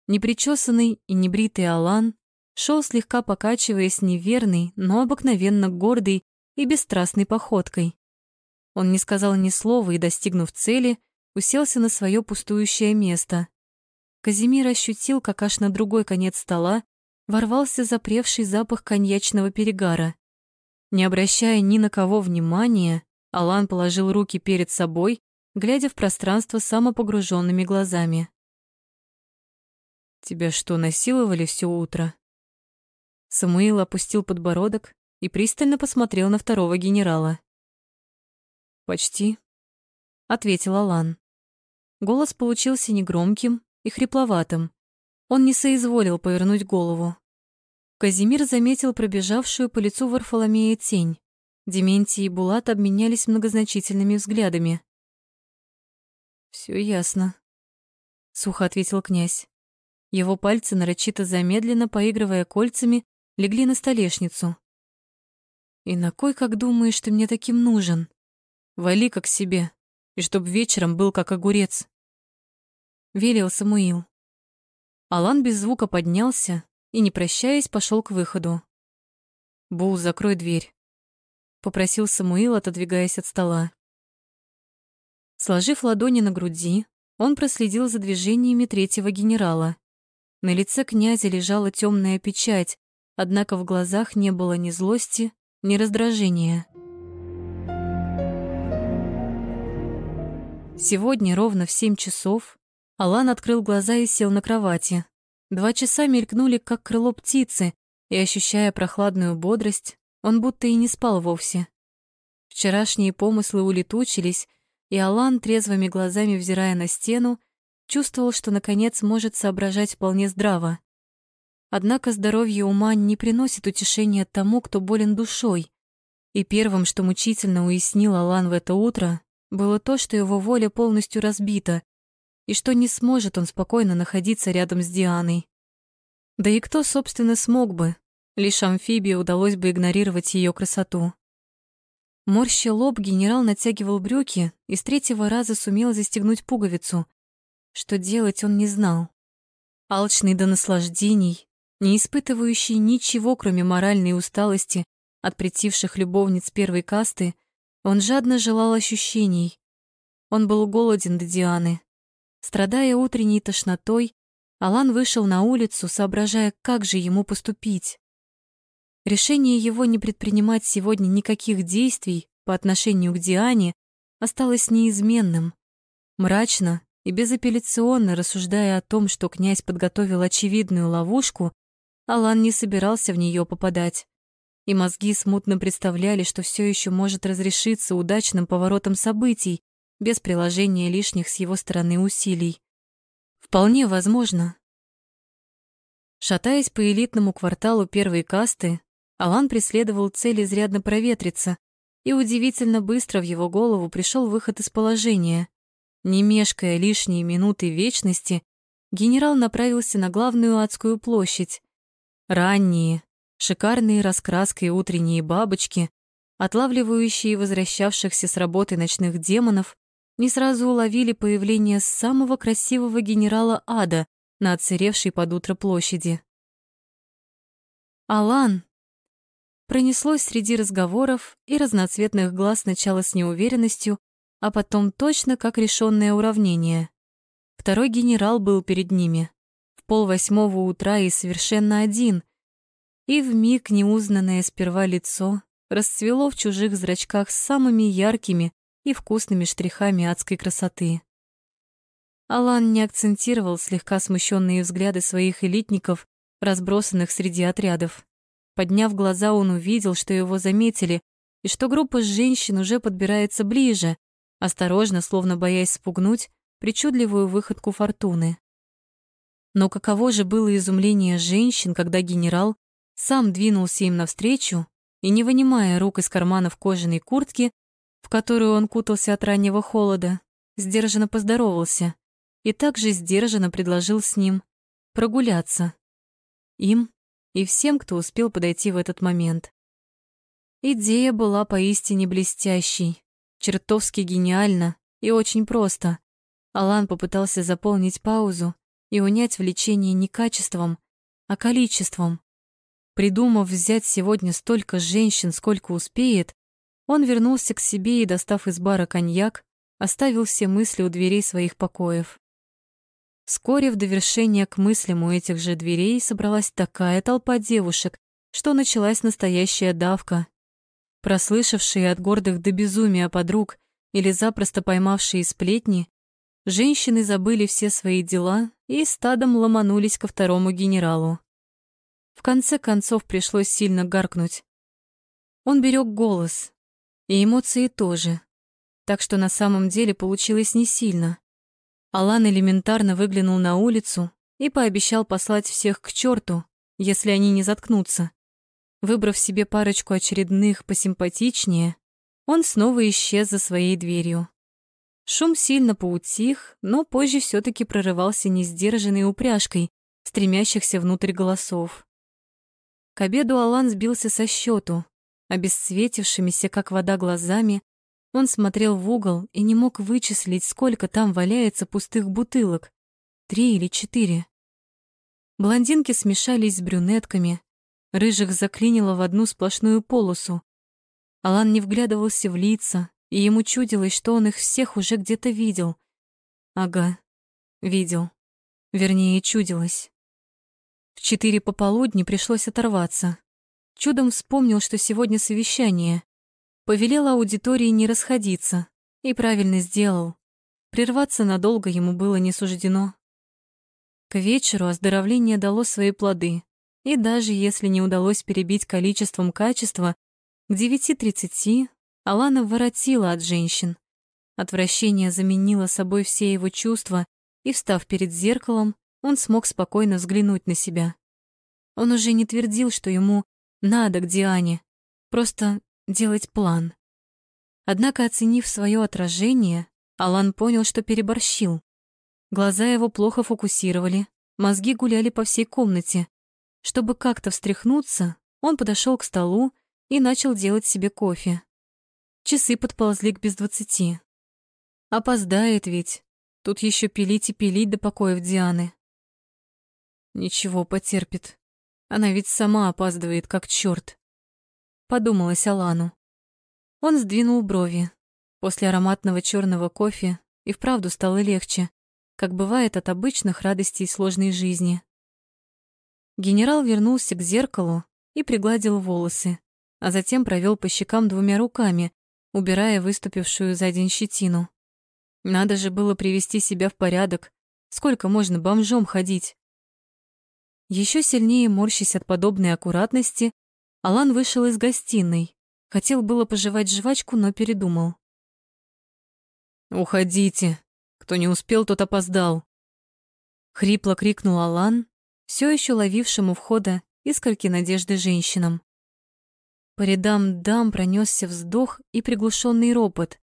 непричесанный и небритый Алан шел слегка покачиваясь неверной, но обыкновенно гордой и бесстрастной походкой. Он не сказал ни слова и, достигнув цели, уселся на свое пустующее место. Казимир ощутил, как аж на другой конец стола ворвался запревший запах коньячного перегара. Не обращая ни на кого внимания, Алан положил руки перед собой, глядя в пространство самопогруженными глазами. «Тебя что, насиловали все утро?» Самуил опустил подбородок и пристально посмотрел на второго генерала. «Почти», — ответил Алан. Голос получился негромким и хрипловатым. Он не соизволил повернуть голову. Казимир заметил пробежавшую по лицу Варфоломея тень. Дементий и Булат обменялись многозначительными взглядами. Все ясно», — сухо ответил князь. Его пальцы, нарочито замедленно поигрывая кольцами, легли на столешницу. «И на кой, как думаешь, ты мне таким нужен? Вали как себе, и чтоб вечером был как огурец», — велел Самуил. Алан без звука поднялся и, не прощаясь, пошел к выходу. «Бул, закрой дверь», — попросил Самуил, отодвигаясь от стола. Сложив ладони на груди, он проследил за движениями третьего генерала. На лице князя лежала темная печать, однако в глазах не было ни злости, ни раздражения. Сегодня ровно в семь часов Алан открыл глаза и сел на кровати. Два часа мелькнули, как крыло птицы, и, ощущая прохладную бодрость, он будто и не спал вовсе. Вчерашние помыслы улетучились, и Алан, трезвыми глазами взирая на стену, чувствовал, что, наконец, может соображать вполне здраво. Однако здоровье ума не приносит утешения тому, кто болен душой. И первым, что мучительно уяснил Алан в это утро, было то, что его воля полностью разбита, и что не сможет он спокойно находиться рядом с Дианой. Да и кто, собственно, смог бы? Лишь амфибии удалось бы игнорировать ее красоту. Морща лоб, генерал натягивал брюки и с третьего раза сумел застегнуть пуговицу. Что делать он не знал. Алчный до наслаждений, не испытывающий ничего, кроме моральной усталости от притивших любовниц первой касты, он жадно желал ощущений. Он был голоден до Дианы. Страдая утренней тошнотой, Алан вышел на улицу, соображая, как же ему поступить. Решение его не предпринимать сегодня никаких действий по отношению к Диане осталось неизменным. Мрачно и безапелляционно рассуждая о том, что князь подготовил очевидную ловушку, Алан не собирался в нее попадать. И мозги смутно представляли, что все еще может разрешиться удачным поворотом событий, без приложения лишних с его стороны усилий. Вполне возможно. Шатаясь по элитному кварталу первой касты, Алан преследовал цель изрядно проветриться, и удивительно быстро в его голову пришел выход из положения. Не мешкая лишние минуты вечности, генерал направился на главную адскую площадь. Ранние, шикарные раскраской утренние бабочки, отлавливающие возвращавшихся с работы ночных демонов, не сразу уловили появление самого красивого генерала ада на отсыревшей под утро площади. «Алан!» Пронеслось среди разговоров и разноцветных глаз сначала с неуверенностью, а потом точно как решенное уравнение. Второй генерал был перед ними, в полвосьмого утра и совершенно один, и вмиг неузнанное сперва лицо расцвело в чужих зрачках самыми яркими, и вкусными штрихами адской красоты. Алан не акцентировал слегка смущенные взгляды своих элитников, разбросанных среди отрядов. Подняв глаза, он увидел, что его заметили, и что группа женщин уже подбирается ближе, осторожно, словно боясь спугнуть причудливую выходку фортуны. Но каково же было изумление женщин, когда генерал сам двинулся им навстречу и, не вынимая рук из карманов кожаной куртки, в которую он кутался от раннего холода, сдержанно поздоровался и также сдержанно предложил с ним прогуляться. Им и всем, кто успел подойти в этот момент. Идея была поистине блестящей, чертовски гениальна и очень просто. Алан попытался заполнить паузу и унять влечение не качеством, а количеством. Придумав взять сегодня столько женщин, сколько успеет, он вернулся к себе и, достав из бара коньяк, оставил все мысли у дверей своих покоев. Вскоре в довершение к мыслям у этих же дверей собралась такая толпа девушек, что началась настоящая давка. Прослышавшие от гордых до безумия подруг или запросто поймавшие сплетни, женщины забыли все свои дела и стадом ломанулись ко второму генералу. В конце концов пришлось сильно гаркнуть. Он берег голос, и эмоции тоже, так что на самом деле получилось не сильно. Алан элементарно выглянул на улицу и пообещал послать всех к черту, если они не заткнутся. Выбрав себе парочку очередных посимпатичнее, он снова исчез за своей дверью. Шум сильно поутих, но позже все таки прорывался несдержанной упряжкой, стремящихся внутрь голосов. К обеду Алан сбился со счету. Обесцветившимися, как вода, глазами, он смотрел в угол и не мог вычислить, сколько там валяется пустых бутылок. Три или четыре. Блондинки смешались с брюнетками, рыжих заклинило в одну сплошную полосу. Алан не вглядывался в лица, и ему чудилось, что он их всех уже где-то видел. Ага, видел. Вернее, чудилось. В четыре пополудни пришлось оторваться. Чудом вспомнил, что сегодня совещание. Повелел аудитории не расходиться. И правильно сделал. Прерваться надолго ему было не суждено. К вечеру оздоровление дало свои плоды, и даже если не удалось перебить количеством качества, к 9.30 Алана воротила от женщин. Отвращение заменило собой все его чувства, и, встав перед зеркалом, он смог спокойно взглянуть на себя. Он уже не твердил, что ему надо к Диане, просто делать план. Однако, оценив свое отражение, Алан понял, что переборщил. Глаза его плохо фокусировали, мозги гуляли по всей комнате. Чтобы как-то встряхнуться, он подошел к столу и начал делать себе кофе. Часы подползли к без двадцати. Опоздает ведь. Тут еще пилить и пилить до покоев Дианы. Ничего, потерпит. Она ведь сама опаздывает, как черт. Подумалось Алану. Он сдвинул брови. После ароматного черного кофе и вправду стало легче как бывает от обычных радостей сложной жизни. Генерал вернулся к зеркалу и пригладил волосы, а затем провел по щекам двумя руками, убирая выступившую за день щетину. Надо же было привести себя в порядок. Сколько можно бомжом ходить? Еще сильнее морщась от подобной аккуратности, Алан вышел из гостиной. Хотел было пожевать жвачку, но передумал. «Уходите», кто не успел, тот опоздал. Хрипло крикнул Алан, все еще ловившему входа искорки надежды женщинам. По рядам дам пронесся вздох и приглушенный ропот.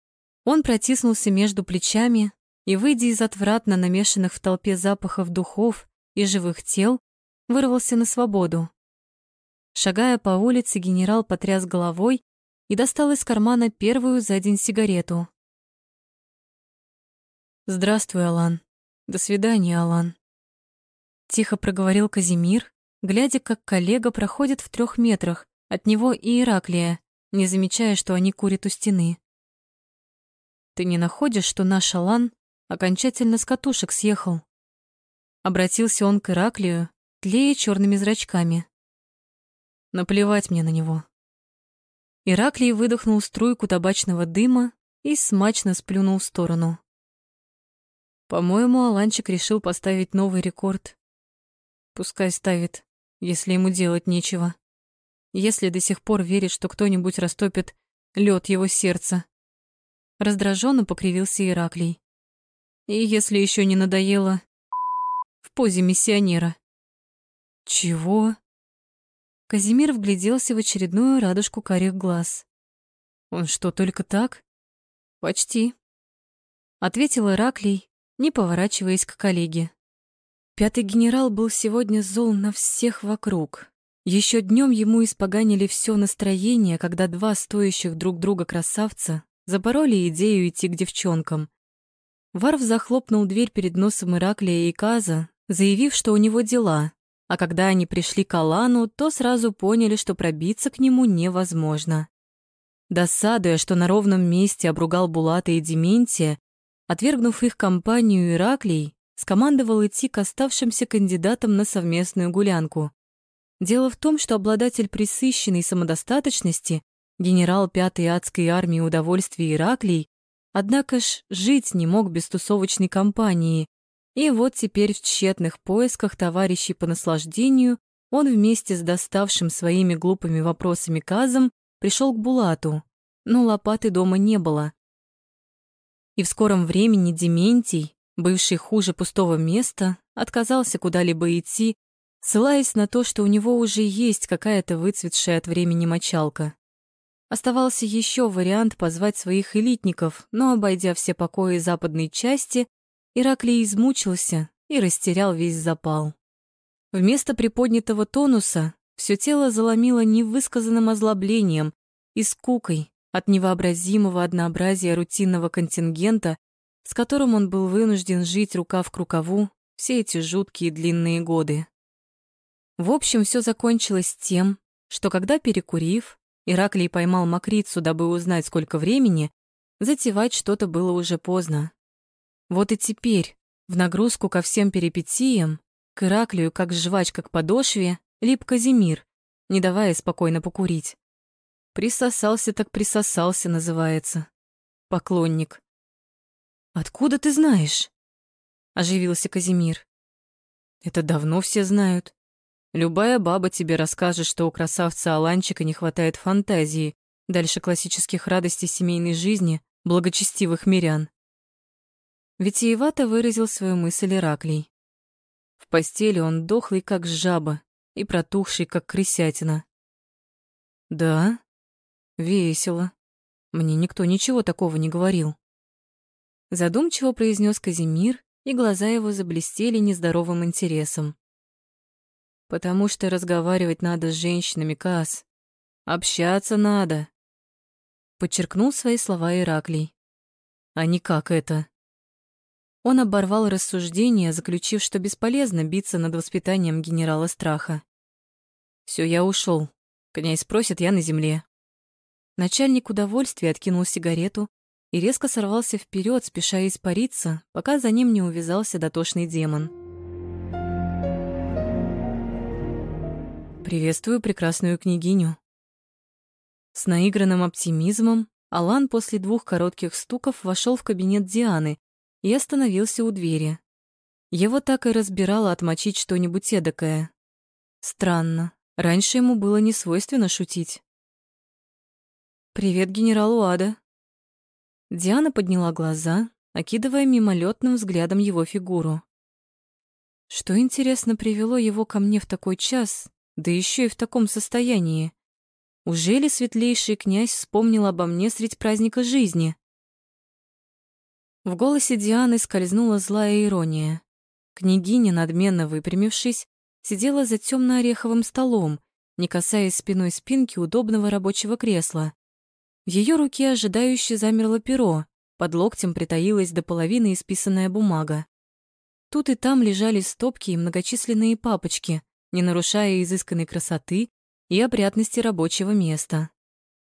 Он протиснулся между плечами и, выйдя из отвратно намешанных в толпе запахов духов и живых тел, вырвался на свободу. Шагая по улице, генерал потряс головой и достал из кармана первую за день сигарету. «Здравствуй, Алан. До свидания, Алан». Тихо проговорил Казимир, глядя, как коллега проходит в трех метрах от него и Ираклия, не замечая, что они курят у стены. «Ты не находишь, что наш Алан окончательно с катушек съехал?» Обратился он к Ираклию, тлея черными зрачками. «Наплевать мне на него». Ираклий выдохнул струйку табачного дыма и смачно сплюнул в сторону. По-моему, Аланчик решил поставить новый рекорд. Пускай ставит, если ему делать нечего. Если до сих пор верит, что кто-нибудь растопит лед его сердца. Раздраженно покривился Ираклий. И если еще не надоело, в позе миссионера. Чего? Казимир вгляделся в очередную радужку карих глаз. Он что, только так? Почти. Ответил Ираклий не поворачиваясь к коллеге. Пятый генерал был сегодня зол на всех вокруг. Еще днем ему испоганили все настроение, когда два стоящих друг друга красавца запороли идею идти к девчонкам. Варв захлопнул дверь перед носом Ираклия и Каза, заявив, что у него дела, а когда они пришли к Алану, то сразу поняли, что пробиться к нему невозможно. Досадуя, что на ровном месте обругал Булата и Дементия, Отвергнув их компанию Ираклий, скомандовал идти к оставшимся кандидатам на совместную гулянку. Дело в том, что обладатель присыщенной самодостаточности, генерал пятой адской армии удовольствий Ираклий, Однако ж жить не мог без тусовочной компании, и вот теперь в тщетных поисках товарищей по наслаждению он вместе с доставшим своими глупыми вопросами Казом пришел к Булату, но лопаты дома не было. И в скором времени Дементий, бывший хуже пустого места, отказался куда-либо идти, ссылаясь на то, что у него уже есть какая-то выцветшая от времени мочалка. Оставался еще вариант позвать своих элитников, но, обойдя все покои западной части, Ираклий измучился и растерял весь запал. Вместо приподнятого тонуса все тело заломило невысказанным озлоблением и скукой от невообразимого однообразия рутинного контингента, с которым он был вынужден жить рука в рукаву все эти жуткие длинные годы. В общем, все закончилось тем, что когда, перекурив, Ираклий поймал мокрицу, дабы узнать, сколько времени, затевать что-то было уже поздно. Вот и теперь, в нагрузку ко всем перипетиям, к Ираклию, как жвачка к подошве, лип Казимир, не давая спокойно покурить. Присосался так присосался, называется. Поклонник. «Откуда ты знаешь?» — оживился Казимир. «Это давно все знают. Любая баба тебе расскажет, что у красавца Аланчика не хватает фантазии, дальше классических радостей семейной жизни, благочестивых мирян. Витиевато выразил свою мысль Ираклий. В постели он дохлый, как жаба, и протухший, как крысятина. «Да? Весело. Мне никто ничего такого не говорил». Задумчиво произнес Казимир, и глаза его заблестели нездоровым интересом. «Потому что разговаривать надо с женщинами, Кас. Общаться надо», — подчеркнул свои слова Ираклий. «А не как это?» Он оборвал рассуждение, заключив, что бесполезно биться над воспитанием генерала страха. Все, я ушел. Князь просит, я на земле. Начальник удовольствия откинул сигарету и резко сорвался вперед, спеша испариться, пока за ним не увязался дотошный демон. «Приветствую прекрасную княгиню». С наигранным оптимизмом Алан после двух коротких стуков вошел в кабинет Дианы, и остановился у двери. Его так и разбирало отмочить что-нибудь эдакое. Странно, раньше ему было не свойственно шутить. «Привет генералу Ада». Диана подняла глаза, окидывая мимолетным взглядом его фигуру. Что, интересно, привело его ко мне в такой час, да еще и в таком состоянии? Ужели светлейший князь вспомнил обо мне средь праздника жизни? В голосе Дианы скользнула злая ирония. Княгиня, надменно выпрямившись, сидела за темно-ореховым столом, не касаясь спиной спинки удобного рабочего кресла. В ее руке ожидающе замерло перо, под локтем притаилась до половины исписанная бумага. Тут и там лежали стопки и многочисленные папочки, не нарушая изысканной красоты и опрятности рабочего места.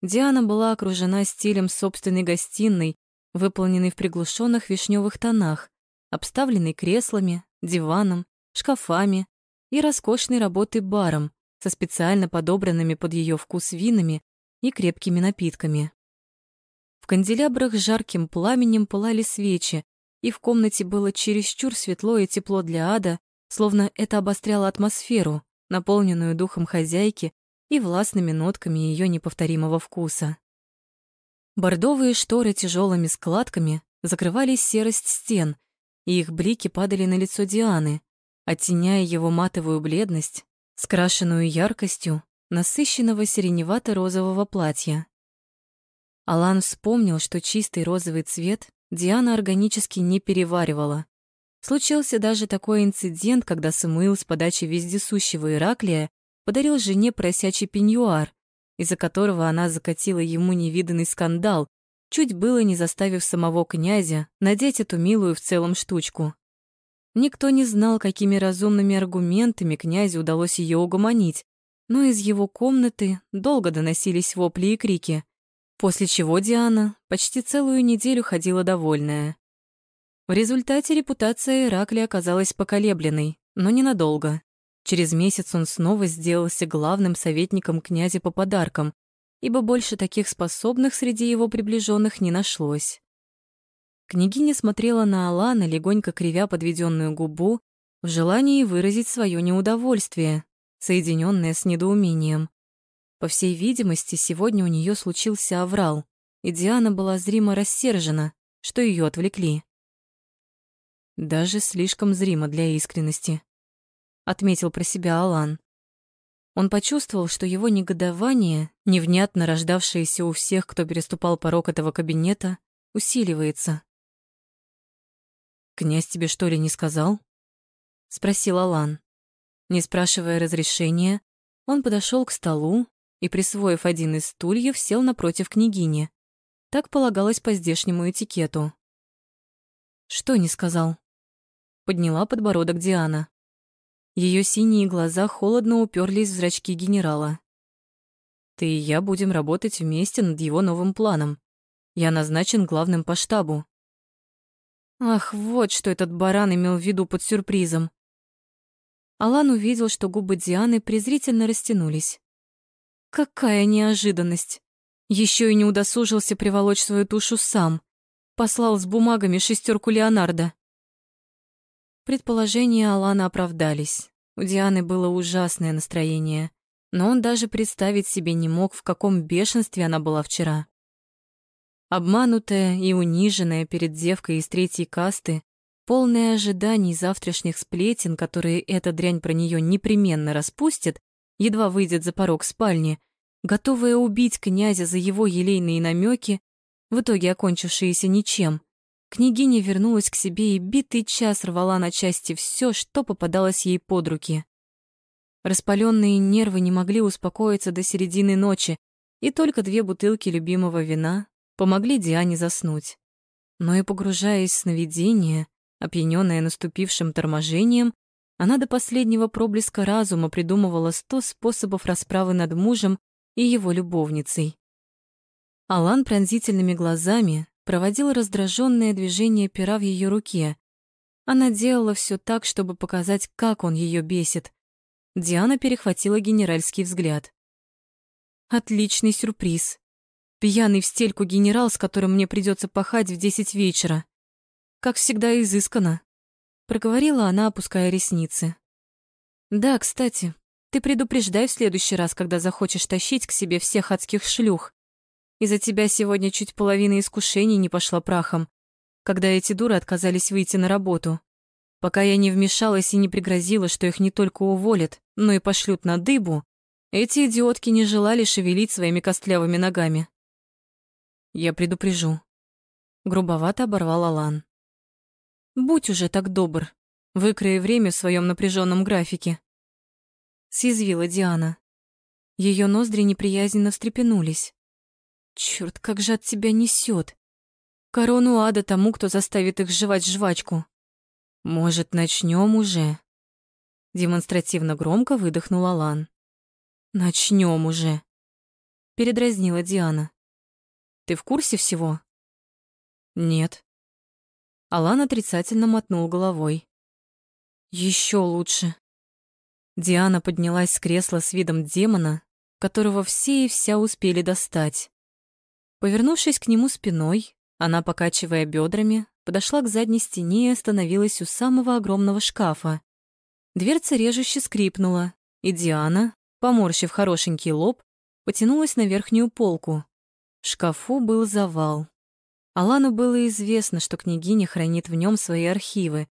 Диана была окружена стилем собственной гостиной, выполненный в приглушенных вишневых тонах, обставленный креслами, диваном, шкафами и роскошной работы баром со специально подобранными под ее вкус винами и крепкими напитками. В канделябрах с жарким пламенем пылали свечи, и в комнате было чересчур светло и тепло для ада, словно это обостряло атмосферу, наполненную духом хозяйки и властными нотками ее неповторимого вкуса. Бордовые шторы тяжелыми складками закрывали серость стен, и их блики падали на лицо Дианы, оттеняя его матовую бледность, скрашенную яркостью насыщенного сиреневато-розового платья. Алан вспомнил, что чистый розовый цвет Диана органически не переваривала. Случился даже такой инцидент, когда Самуил с подачи вездесущего Ираклия подарил жене просячий пеньюар, из-за которого она закатила ему невиданный скандал, чуть было не заставив самого князя надеть эту милую в целом штучку. Никто не знал, какими разумными аргументами князю удалось ее угомонить, но из его комнаты долго доносились вопли и крики, после чего Диана почти целую неделю ходила довольная. В результате репутация Иракли оказалась поколебленной, но ненадолго. Через месяц он снова сделался главным советником князя по подаркам, ибо больше таких способных среди его приближенных не нашлось. Княгиня смотрела на Алана, легонько кривя подведенную губу, в желании выразить свое неудовольствие, соединенное с недоумением. По всей видимости, сегодня у нее случился аврал, и Диана была зримо рассержена, что ее отвлекли. Даже слишком зримо для искренности, отметил про себя Алан. Он почувствовал, что его негодование, невнятно рождавшееся у всех, кто переступал порог этого кабинета, усиливается. «Князь тебе что ли не сказал?» — спросил Алан. Не спрашивая разрешения, он подошел к столу и, присвоив один из стульев, сел напротив княгини. Так полагалось по здешнему этикету. «Что не сказал?» Подняла подбородок Диана. Ее синие глаза холодно уперлись в зрачки генерала. «Ты и я будем работать вместе над его новым планом. Я назначен главным по штабу. Ах, вот что этот баран имел в виду под сюрпризом. Алан увидел, что губы Дианы презрительно растянулись. Какая неожиданность! Еще и не удосужился приволочь свою тушу сам. Послал с бумагами шестерку Леонардо. Предположения Алана оправдались. У Дианы было ужасное настроение, но он даже представить себе не мог, в каком бешенстве она была вчера. Обманутая и униженная перед девкой из третьей касты, полная ожиданий завтрашних сплетен, которые эта дрянь про нее непременно распустит, едва выйдет за порог спальни, готовая убить князя за его елейные намеки, в итоге окончившиеся ничем, княгиня вернулась к себе и битый час рвала на части все, что попадалось ей под руки. Распаленные нервы не могли успокоиться до середины ночи, и только две бутылки любимого вина помогли Диане заснуть. Но и погружаясь в сновидение, опьянённая наступившим торможением, она до последнего проблеска разума придумывала сто способов расправы над мужем и его любовницей. Алан пронзительными глазами проводил раздраженное движение пера в ее руке. Она делала все так, чтобы показать, как он ее бесит. Диана перехватила генеральский взгляд. Отличный сюрприз. Пьяный в стельку генерал, с которым мне придется пахать в десять вечера. Как всегда изысканно. Проговорила она, опуская ресницы. Да, кстати, ты предупреждай в следующий раз, когда захочешь тащить к себе всех адских шлюх. Из-за тебя сегодня чуть половина искушений не пошла прахом, когда эти дуры отказались выйти на работу. Пока я не вмешалась и не пригрозила, что их не только уволят, но и пошлют на дыбу, эти идиотки не желали шевелить своими костлявыми ногами. Я предупрежу. Грубовато оборвал Алан. Будь уже так добр. Выкрои время в своем напряженном графике. Съязвила Диана. Ее ноздри неприязненно встрепенулись. Черт, как же от тебя несет! Корону ада тому, кто заставит их жевать жвачку. Может, начнем уже? Демонстративно громко выдохнул Алан. Начнем уже. Передразнила Диана. Ты в курсе всего? Нет. Алан отрицательно мотнул головой. Еще лучше. Диана поднялась с кресла с видом демона, которого все и вся успели достать. Повернувшись к нему спиной, она, покачивая бедрами, подошла к задней стене и остановилась у самого огромного шкафа. Дверца режуще скрипнула, и Диана, поморщив хорошенький лоб, потянулась на верхнюю полку. В шкафу был завал. Алану было известно, что княгиня хранит в нем свои архивы.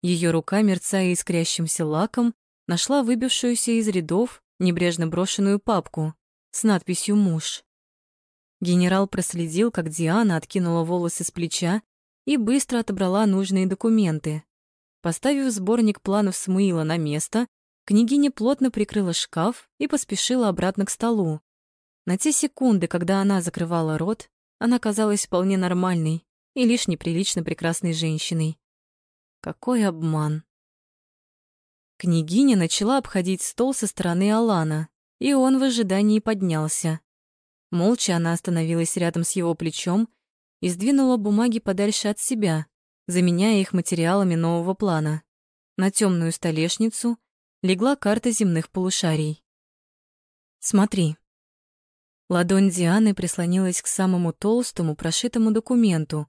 Ее рука, мерцая искрящимся лаком, нашла выбившуюся из рядов небрежно брошенную папку с надписью «Муж». Генерал проследил, как Диана откинула волосы с плеча и быстро отобрала нужные документы. Поставив сборник планов Смуила на место, княгиня плотно прикрыла шкаф и поспешила обратно к столу. На те секунды, когда она закрывала рот, она казалась вполне нормальной и лишь неприлично прекрасной женщиной. Какой обман! Княгиня начала обходить стол со стороны Алана, и он в ожидании поднялся. Молча она остановилась рядом с его плечом и сдвинула бумаги подальше от себя, заменяя их материалами нового плана. На темную столешницу легла карта земных полушарий. «Смотри», Ладонь Дианы прислонилась к самому толстому прошитому документу.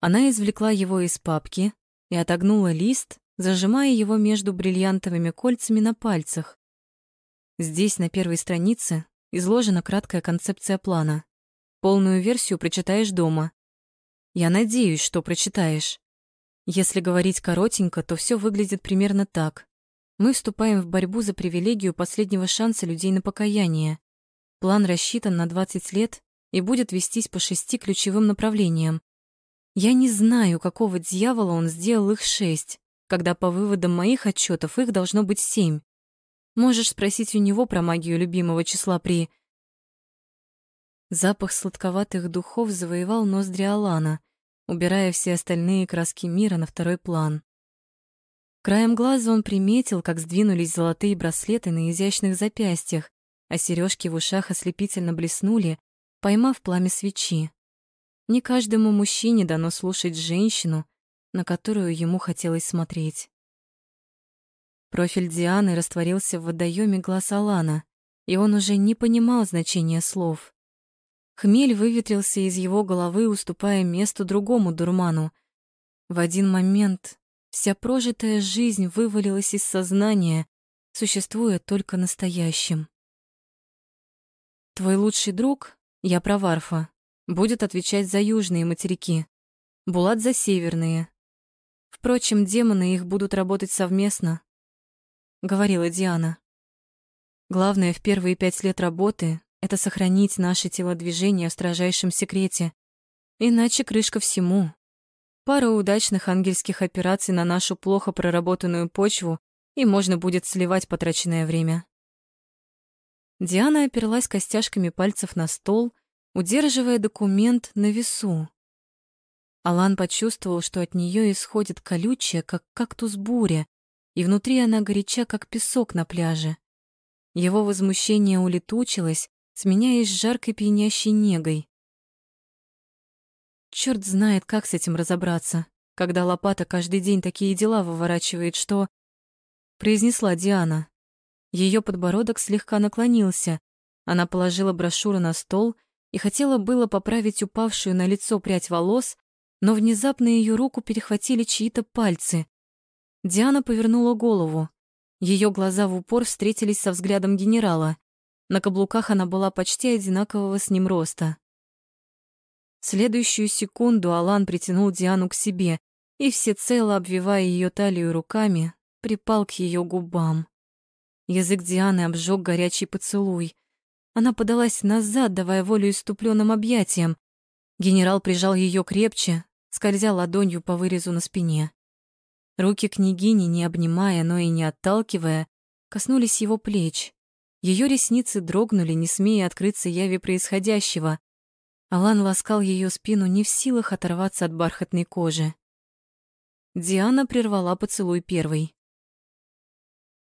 Она извлекла его из папки и отогнула лист, зажимая его между бриллиантовыми кольцами на пальцах. Здесь, на первой странице, изложена краткая концепция плана. Полную версию прочитаешь дома. Я надеюсь, что прочитаешь. Если говорить коротенько, то все выглядит примерно так. Мы вступаем в борьбу за привилегию последнего шанса людей на покаяние. План рассчитан на 20 лет и будет вестись по шести ключевым направлениям. Я не знаю, какого дьявола он сделал их шесть, когда по выводам моих отчетов их должно быть семь. Можешь спросить у него про магию любимого числа при... Запах сладковатых духов завоевал ноздри Алана, убирая все остальные краски мира на второй план. Краем глаза он приметил, как сдвинулись золотые браслеты на изящных запястьях, а сережки в ушах ослепительно блеснули, поймав пламя свечи. Не каждому мужчине дано слушать женщину, на которую ему хотелось смотреть. Профиль Дианы растворился в водоеме глаз Алана, и он уже не понимал значения слов. Хмель выветрился из его головы, уступая место другому дурману. В один момент Вся прожитая жизнь вывалилась из сознания, существуя только настоящим. Твой лучший друг, я про Варфа, будет отвечать за южные материки, Булат за северные. Впрочем, демоны их будут работать совместно, говорила Диана. Главное в первые пять лет работы — это сохранить наши телодвижения в строжайшем секрете. Иначе крышка всему. Пара удачных ангельских операций на нашу плохо проработанную почву, и можно будет сливать потраченное время. Диана оперлась костяшками пальцев на стол, удерживая документ на весу. Алан почувствовал, что от нее исходит колючая, как кактус буря, и внутри она горяча, как песок на пляже. Его возмущение улетучилось, сменяясь жаркой пьянящей негой. Черт знает, как с этим разобраться, когда лопата каждый день такие дела выворачивает, что... Произнесла Диана. Ее подбородок слегка наклонился. Она положила брошюру на стол и хотела было поправить упавшую на лицо прядь волос, но внезапно ее руку перехватили чьи-то пальцы. Диана повернула голову. Ее глаза в упор встретились со взглядом генерала. На каблуках она была почти одинакового с ним роста следующую секунду Алан притянул Диану к себе и, всецело обвивая ее талию руками, припал к ее губам. Язык Дианы обжег горячий поцелуй. Она подалась назад, давая волю иступленным объятиям. Генерал прижал ее крепче, скользя ладонью по вырезу на спине. Руки княгини, не обнимая, но и не отталкивая, коснулись его плеч. Ее ресницы дрогнули, не смея открыться яви происходящего. Алан ласкал ее спину, не в силах оторваться от бархатной кожи. Диана прервала поцелуй первой.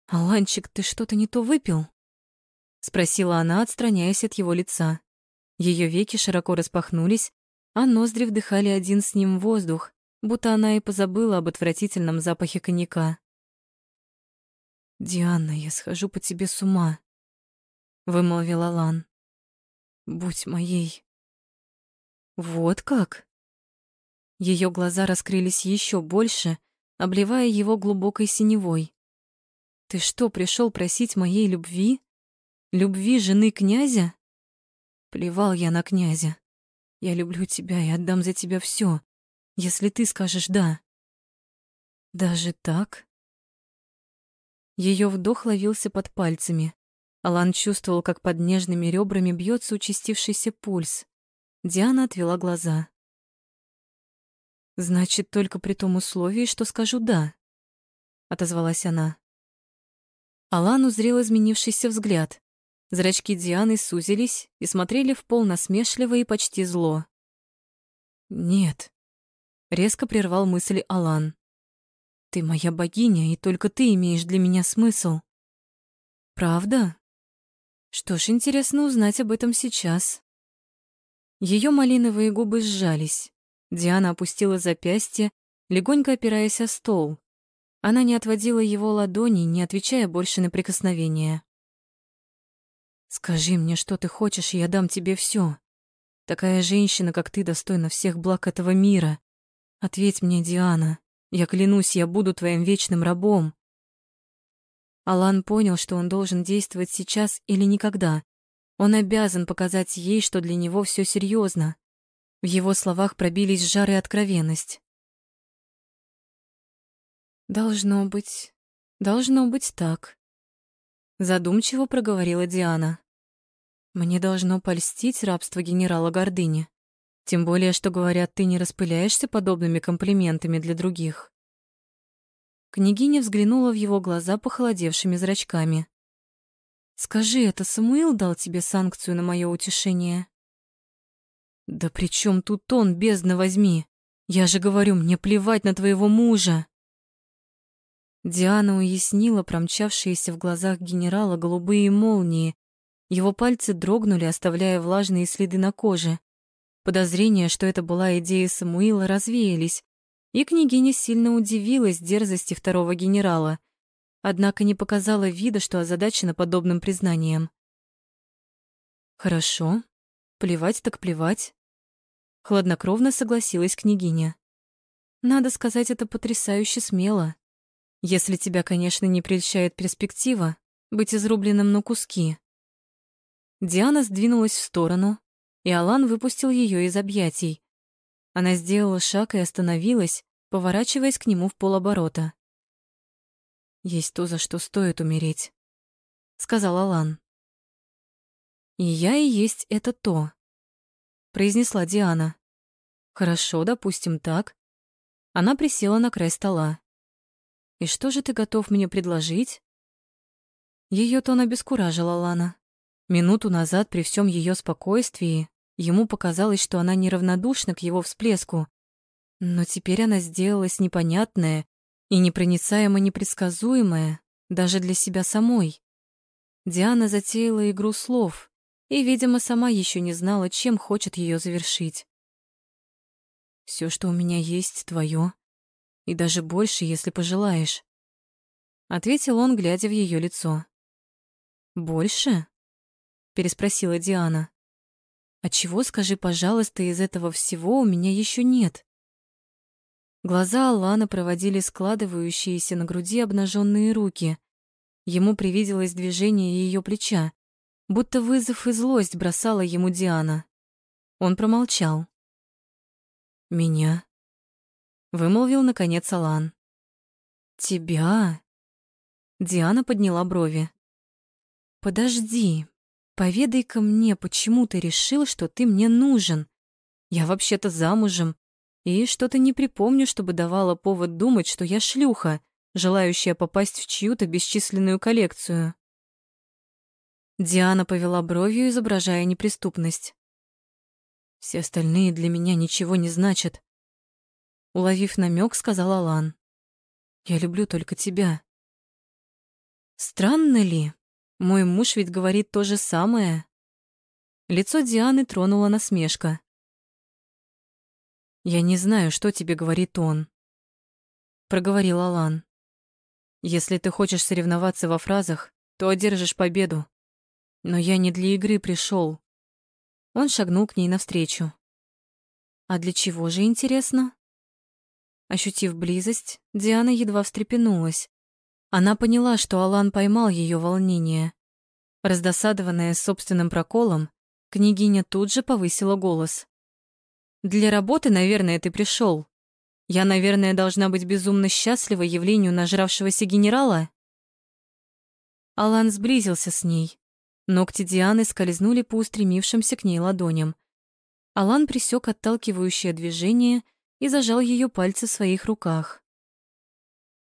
«Аланчик, ты что-то не то выпил?» — спросила она, отстраняясь от его лица. Ее веки широко распахнулись, а ноздри вдыхали один с ним воздух, будто она и позабыла об отвратительном запахе коньяка. «Диана, я схожу по тебе с ума», — вымолвил Алан. «Будь моей вот как? Ее глаза раскрылись еще больше, обливая его глубокой синевой. Ты что, пришел просить моей любви? Любви жены князя? Плевал я на князя. Я люблю тебя и отдам за тебя все, если ты скажешь «да». Даже так? Ее вдох ловился под пальцами. Алан чувствовал, как под нежными ребрами бьется участившийся пульс. Диана отвела глаза. «Значит, только при том условии, что скажу «да», — отозвалась она. Алан узрел изменившийся взгляд. Зрачки Дианы сузились и смотрели в пол насмешливо и почти зло. «Нет», — резко прервал мысли Алан. «Ты моя богиня, и только ты имеешь для меня смысл». «Правда?» Что ж, интересно узнать об этом сейчас. Ее малиновые губы сжались. Диана опустила запястье, легонько опираясь о стол. Она не отводила его ладони, не отвечая больше на прикосновения. «Скажи мне, что ты хочешь, и я дам тебе все. Такая женщина, как ты, достойна всех благ этого мира. Ответь мне, Диана. Я клянусь, я буду твоим вечным рабом. Алан понял, что он должен действовать сейчас или никогда. Он обязан показать ей, что для него все серьезно. В его словах пробились жар и откровенность. Должно быть, должно быть так. Задумчиво проговорила Диана. Мне должно польстить рабство генерала Гордыни. Тем более, что говорят, ты не распыляешься подобными комплиментами для других. Княгиня взглянула в его глаза похолодевшими зрачками. «Скажи, это Самуил дал тебе санкцию на мое утешение?» «Да при чем тут он, бездна возьми? Я же говорю, мне плевать на твоего мужа!» Диана уяснила промчавшиеся в глазах генерала голубые молнии. Его пальцы дрогнули, оставляя влажные следы на коже. Подозрения, что это была идея Самуила, развеялись, и княгиня сильно удивилась дерзости второго генерала, однако не показала вида, что озадачена подобным признанием. «Хорошо, плевать так плевать», — хладнокровно согласилась княгиня. «Надо сказать, это потрясающе смело. Если тебя, конечно, не прельщает перспектива быть изрубленным на куски». Диана сдвинулась в сторону, и Алан выпустил ее из объятий. Она сделала шаг и остановилась, поворачиваясь к нему в полоборота. «Есть то, за что стоит умереть», — сказал Алан. «И я и есть это то», — произнесла Диана. «Хорошо, допустим, так». Она присела на край стола. «И что же ты готов мне предложить?» Ее тон обескуражил Алана. Минуту назад при всем ее спокойствии Ему показалось, что она неравнодушна к его всплеску, но теперь она сделалась непонятная и непроницаемо непредсказуемая даже для себя самой. Диана затеяла игру слов и, видимо, сама еще не знала, чем хочет ее завершить. Все, что у меня есть, твое, и даже больше, если пожелаешь, ответил он, глядя в ее лицо. Больше? переспросила Диана. А чего, скажи, пожалуйста, из этого всего у меня еще нет? Глаза Алана проводили складывающиеся на груди обнаженные руки. Ему привиделось движение ее плеча, будто вызов и злость бросала ему Диана. Он промолчал. «Меня?» — вымолвил, наконец, Алан. «Тебя?» Диана подняла брови. «Подожди, Поведай-ка мне, почему ты решил, что ты мне нужен? Я вообще-то замужем, и что-то не припомню, чтобы давала повод думать, что я шлюха, желающая попасть в чью-то бесчисленную коллекцию. Диана повела бровью, изображая неприступность. Все остальные для меня ничего не значат. Уловив намек, сказал Алан. Я люблю только тебя. Странно ли? Мой муж ведь говорит то же самое. Лицо Дианы тронула насмешка. Я не знаю, что тебе говорит он, проговорил Алан. Если ты хочешь соревноваться во фразах, то одержишь победу. Но я не для игры пришел. Он шагнул к ней навстречу. А для чего же, интересно? Ощутив близость, Диана едва встрепенулась. Она поняла, что Алан поймал ее волнение. Раздосадованная собственным проколом, княгиня тут же повысила голос. «Для работы, наверное, ты пришел. Я, наверное, должна быть безумно счастлива явлению нажравшегося генерала?» Алан сблизился с ней. Ногти Дианы скользнули по устремившимся к ней ладоням. Алан присек отталкивающее движение и зажал ее пальцы в своих руках.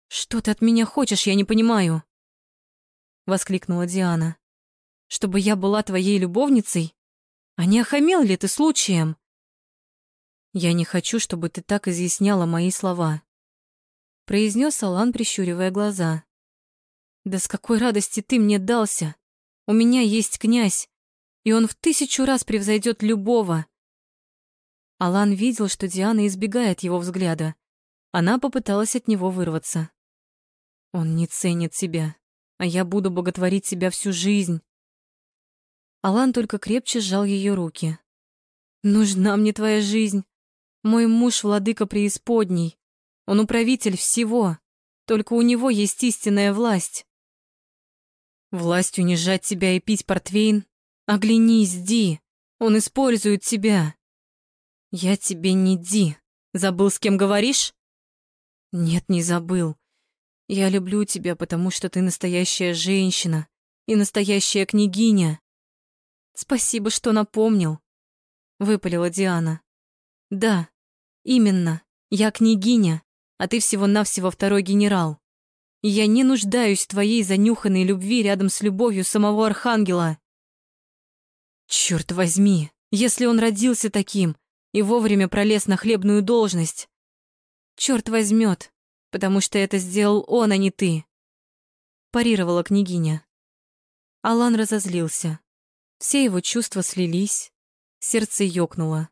«Что ты от меня хочешь, я не понимаю?» Воскликнула Диана. «Чтобы я была твоей любовницей? А не охамел ли ты случаем?» «Я не хочу, чтобы ты так изъясняла мои слова», произнес Алан, прищуривая глаза. «Да с какой радости ты мне дался! У меня есть князь, и он в тысячу раз превзойдет любого!» Алан видел, что Диана избегает его взгляда. Она попыталась от него вырваться. Он не ценит себя, а я буду боготворить себя всю жизнь. Алан только крепче сжал ее руки. Нужна мне твоя жизнь. Мой муж — владыка преисподней. Он управитель всего. Только у него есть истинная власть. Власть унижать тебя и пить портвейн? Оглянись, Ди. Он использует тебя. Я тебе не Ди. Забыл, с кем говоришь? Нет, не забыл. Я люблю тебя, потому что ты настоящая женщина и настоящая княгиня. Спасибо, что напомнил, выпалила Диана. Да, именно. Я княгиня, а ты всего-навсего второй генерал. Я не нуждаюсь в твоей занюханной любви рядом с любовью самого архангела. Черт возьми, если он родился таким и вовремя пролез на хлебную должность. Черт возьмет, потому что это сделал он, а не ты. Парировала княгиня. Алан разозлился. Все его чувства слились, сердце ёкнуло.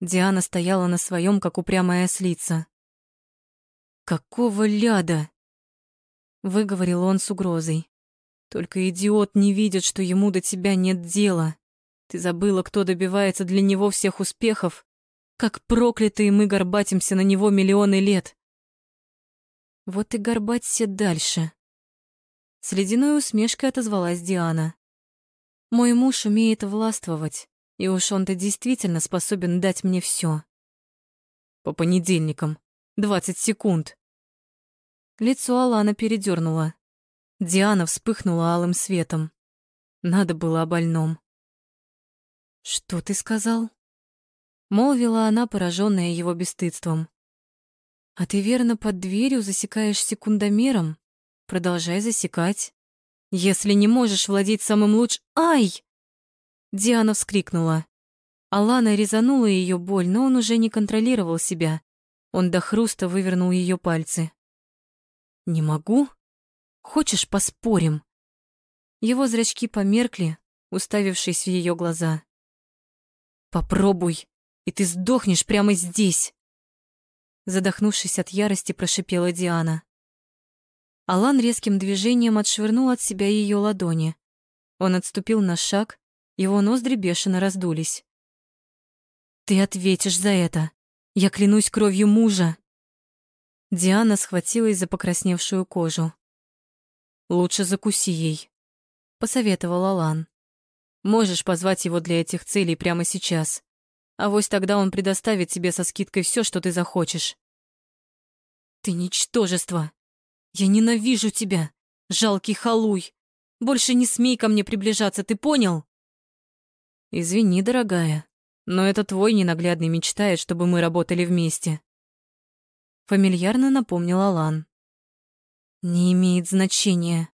Диана стояла на своем, как упрямая ослица. «Какого ляда?» — выговорил он с угрозой. «Только идиот не видит, что ему до тебя нет дела. Ты забыла, кто добивается для него всех успехов? Как проклятые мы горбатимся на него миллионы лет!» «Вот и горбаться дальше!» С ледяной усмешкой отозвалась Диана. «Мой муж умеет властвовать, и уж он-то действительно способен дать мне все. «По понедельникам. Двадцать секунд». Лицо Алана передернуло. Диана вспыхнула алым светом. Надо было о больном. «Что ты сказал?» Молвила она, пораженная его бесстыдством. «А ты верно под дверью засекаешь секундомером? Продолжай засекать. Если не можешь владеть самым лучшим... Ай!» Диана вскрикнула. Алана резанула ее боль, но он уже не контролировал себя. Он до хруста вывернул ее пальцы. «Не могу? Хочешь, поспорим?» Его зрачки померкли, уставившись в ее глаза. «Попробуй, и ты сдохнешь прямо здесь!» Задохнувшись от ярости, прошипела Диана. Алан резким движением отшвырнул от себя ее ладони. Он отступил на шаг, его ноздри бешено раздулись. «Ты ответишь за это! Я клянусь кровью мужа!» Диана схватилась за покрасневшую кожу. «Лучше закуси ей», — посоветовал Алан. Можешь позвать его для этих целей прямо сейчас. А вось тогда он предоставит тебе со скидкой все, что ты захочешь. Ты ничтожество. Я ненавижу тебя, жалкий халуй. Больше не смей ко мне приближаться, ты понял? Извини, дорогая, но это твой ненаглядный мечтает, чтобы мы работали вместе. Фамильярно напомнил Алан. Не имеет значения.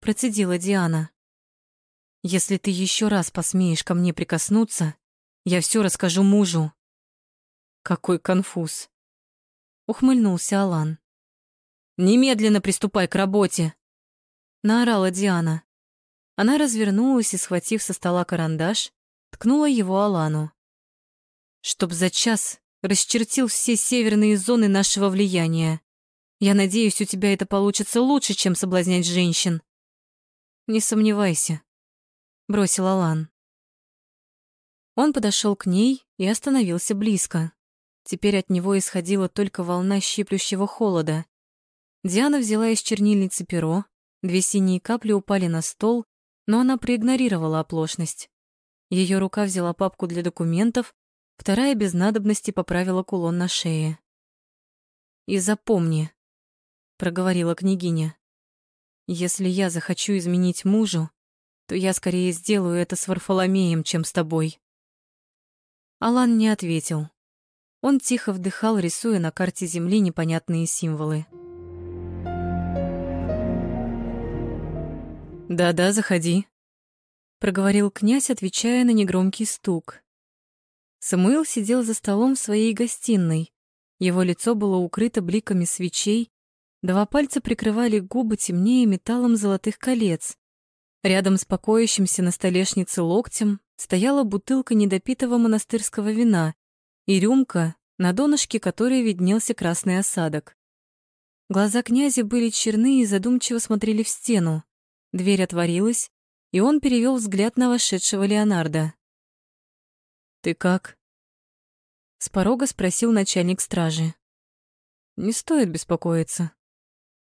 Процедила Диана. Если ты еще раз посмеешь ко мне прикоснуться, я все расскажу мужу. Какой конфуз. Ухмыльнулся Алан. Немедленно приступай к работе. Наорала Диана. Она развернулась и, схватив со стола карандаш, ткнула его Алану. Чтоб за час расчертил все северные зоны нашего влияния. Я надеюсь, у тебя это получится лучше, чем соблазнять женщин. Не сомневайся бросил Алан. Он подошел к ней и остановился близко. Теперь от него исходила только волна щиплющего холода. Диана взяла из чернильницы перо, две синие капли упали на стол, но она проигнорировала оплошность. Ее рука взяла папку для документов, вторая без надобности поправила кулон на шее. «И запомни», — проговорила княгиня, «если я захочу изменить мужу, то я скорее сделаю это с Варфоломеем, чем с тобой. Алан не ответил. Он тихо вдыхал, рисуя на карте Земли непонятные символы. «Да-да, заходи», — проговорил князь, отвечая на негромкий стук. Самуил сидел за столом в своей гостиной. Его лицо было укрыто бликами свечей, два пальца прикрывали губы темнее металлом золотых колец. Рядом с покоящимся на столешнице локтем стояла бутылка недопитого монастырского вина и рюмка, на донышке которой виднелся красный осадок. Глаза князя были черны и задумчиво смотрели в стену. Дверь отворилась, и он перевел взгляд на вошедшего Леонардо. «Ты как?» С порога спросил начальник стражи. Не стоит беспокоиться.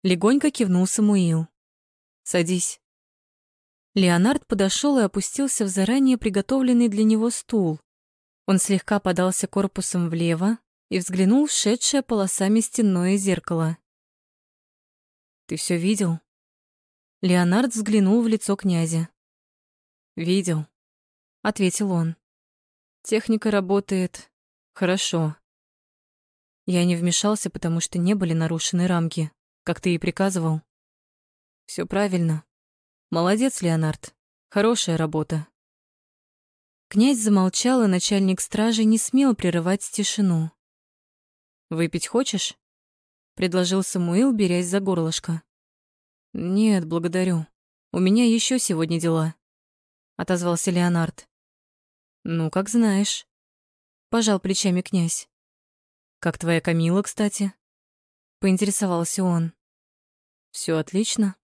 Легонько кивнул Самуил. Садись. Леонард подошел и опустился в заранее приготовленный для него стул. Он слегка подался корпусом влево и взглянул в шедшее полосами стенное зеркало. «Ты все видел?» Леонард взглянул в лицо князя. «Видел», — ответил он. «Техника работает хорошо. Я не вмешался, потому что не были нарушены рамки, как ты и приказывал. Все правильно. Молодец, Леонард. Хорошая работа. Князь замолчал, и начальник стражи не смел прерывать тишину. «Выпить хочешь?» — предложил Самуил, берясь за горлышко. «Нет, благодарю. У меня еще сегодня дела», — отозвался Леонард. «Ну, как знаешь», — пожал плечами князь. «Как твоя Камила, кстати?» — поинтересовался он. Все отлично.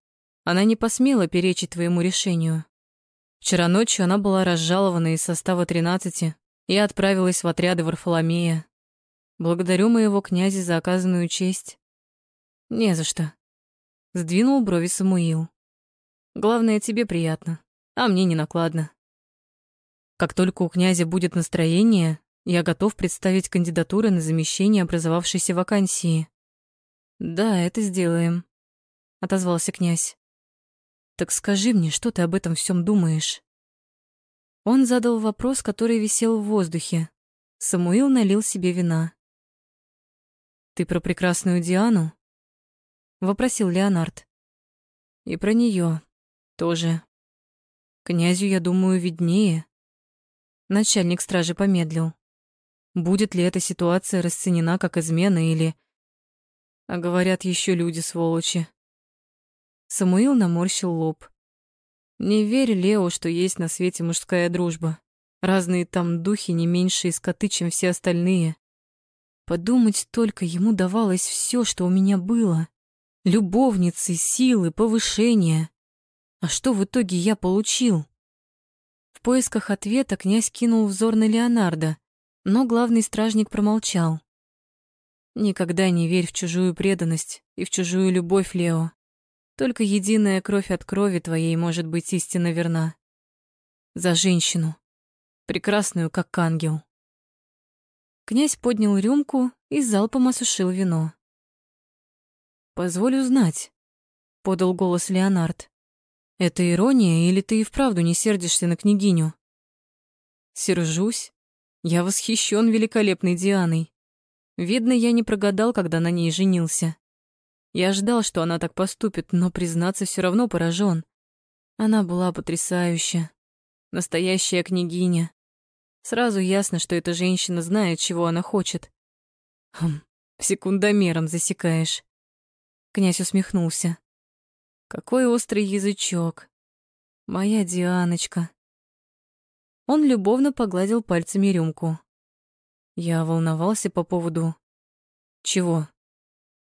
Она не посмела перечить твоему решению. Вчера ночью она была разжалована из состава тринадцати и отправилась в отряды Варфоломея. Благодарю моего князя за оказанную честь. Не за что. Сдвинул брови Самуил. Главное, тебе приятно, а мне не накладно. Как только у князя будет настроение, я готов представить кандидатуры на замещение образовавшейся вакансии. Да, это сделаем, отозвался князь. Так скажи мне, что ты об этом всем думаешь? Он задал вопрос, который висел в воздухе. Самуил налил себе вина. Ты про прекрасную Диану? вопросил Леонард. И про нее тоже. Князю, я думаю, виднее. Начальник стражи помедлил. Будет ли эта ситуация расценена как измена или... А говорят еще люди, сволочи. Самуил наморщил лоб. Не верь, Лео, что есть на свете мужская дружба. Разные там духи не меньшие скоты, чем все остальные. Подумать только, ему давалось все, что у меня было. Любовницы, силы, повышение. А что в итоге я получил? В поисках ответа князь кинул взор на Леонардо, но главный стражник промолчал. Никогда не верь в чужую преданность и в чужую любовь, Лео. Только единая кровь от крови твоей может быть истинно верна. За женщину, прекрасную, как ангел. Князь поднял рюмку и залпом осушил вино. «Позволь узнать», — подал голос Леонард. «Это ирония, или ты и вправду не сердишься на княгиню?» «Сержусь. Я восхищен великолепной Дианой. Видно, я не прогадал, когда на ней женился. Я ждал, что она так поступит, но, признаться, все равно поражен. Она была потрясающая. Настоящая княгиня. Сразу ясно, что эта женщина знает, чего она хочет. Хм, секундомером засекаешь. Князь усмехнулся. Какой острый язычок. Моя Дианочка. Он любовно погладил пальцами рюмку. Я волновался по поводу... Чего?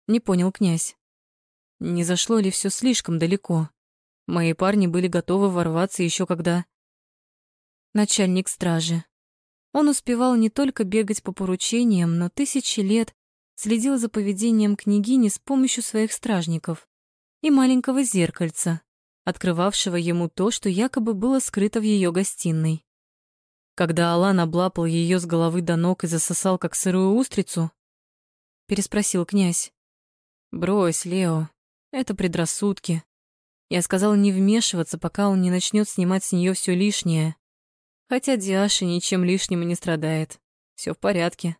Не понял князь. Не зашло ли все слишком далеко? Мои парни были готовы ворваться еще когда... Начальник стражи. Он успевал не только бегать по поручениям, но тысячи лет следил за поведением княгини с помощью своих стражников и маленького зеркальца, открывавшего ему то, что якобы было скрыто в ее гостиной. Когда Алан облапал ее с головы до ног и засосал, как сырую устрицу, переспросил князь. «Брось, Лео, это предрассудки. Я сказал не вмешиваться, пока он не начнет снимать с нее все лишнее. Хотя Диаша ничем лишним не страдает. Все в порядке.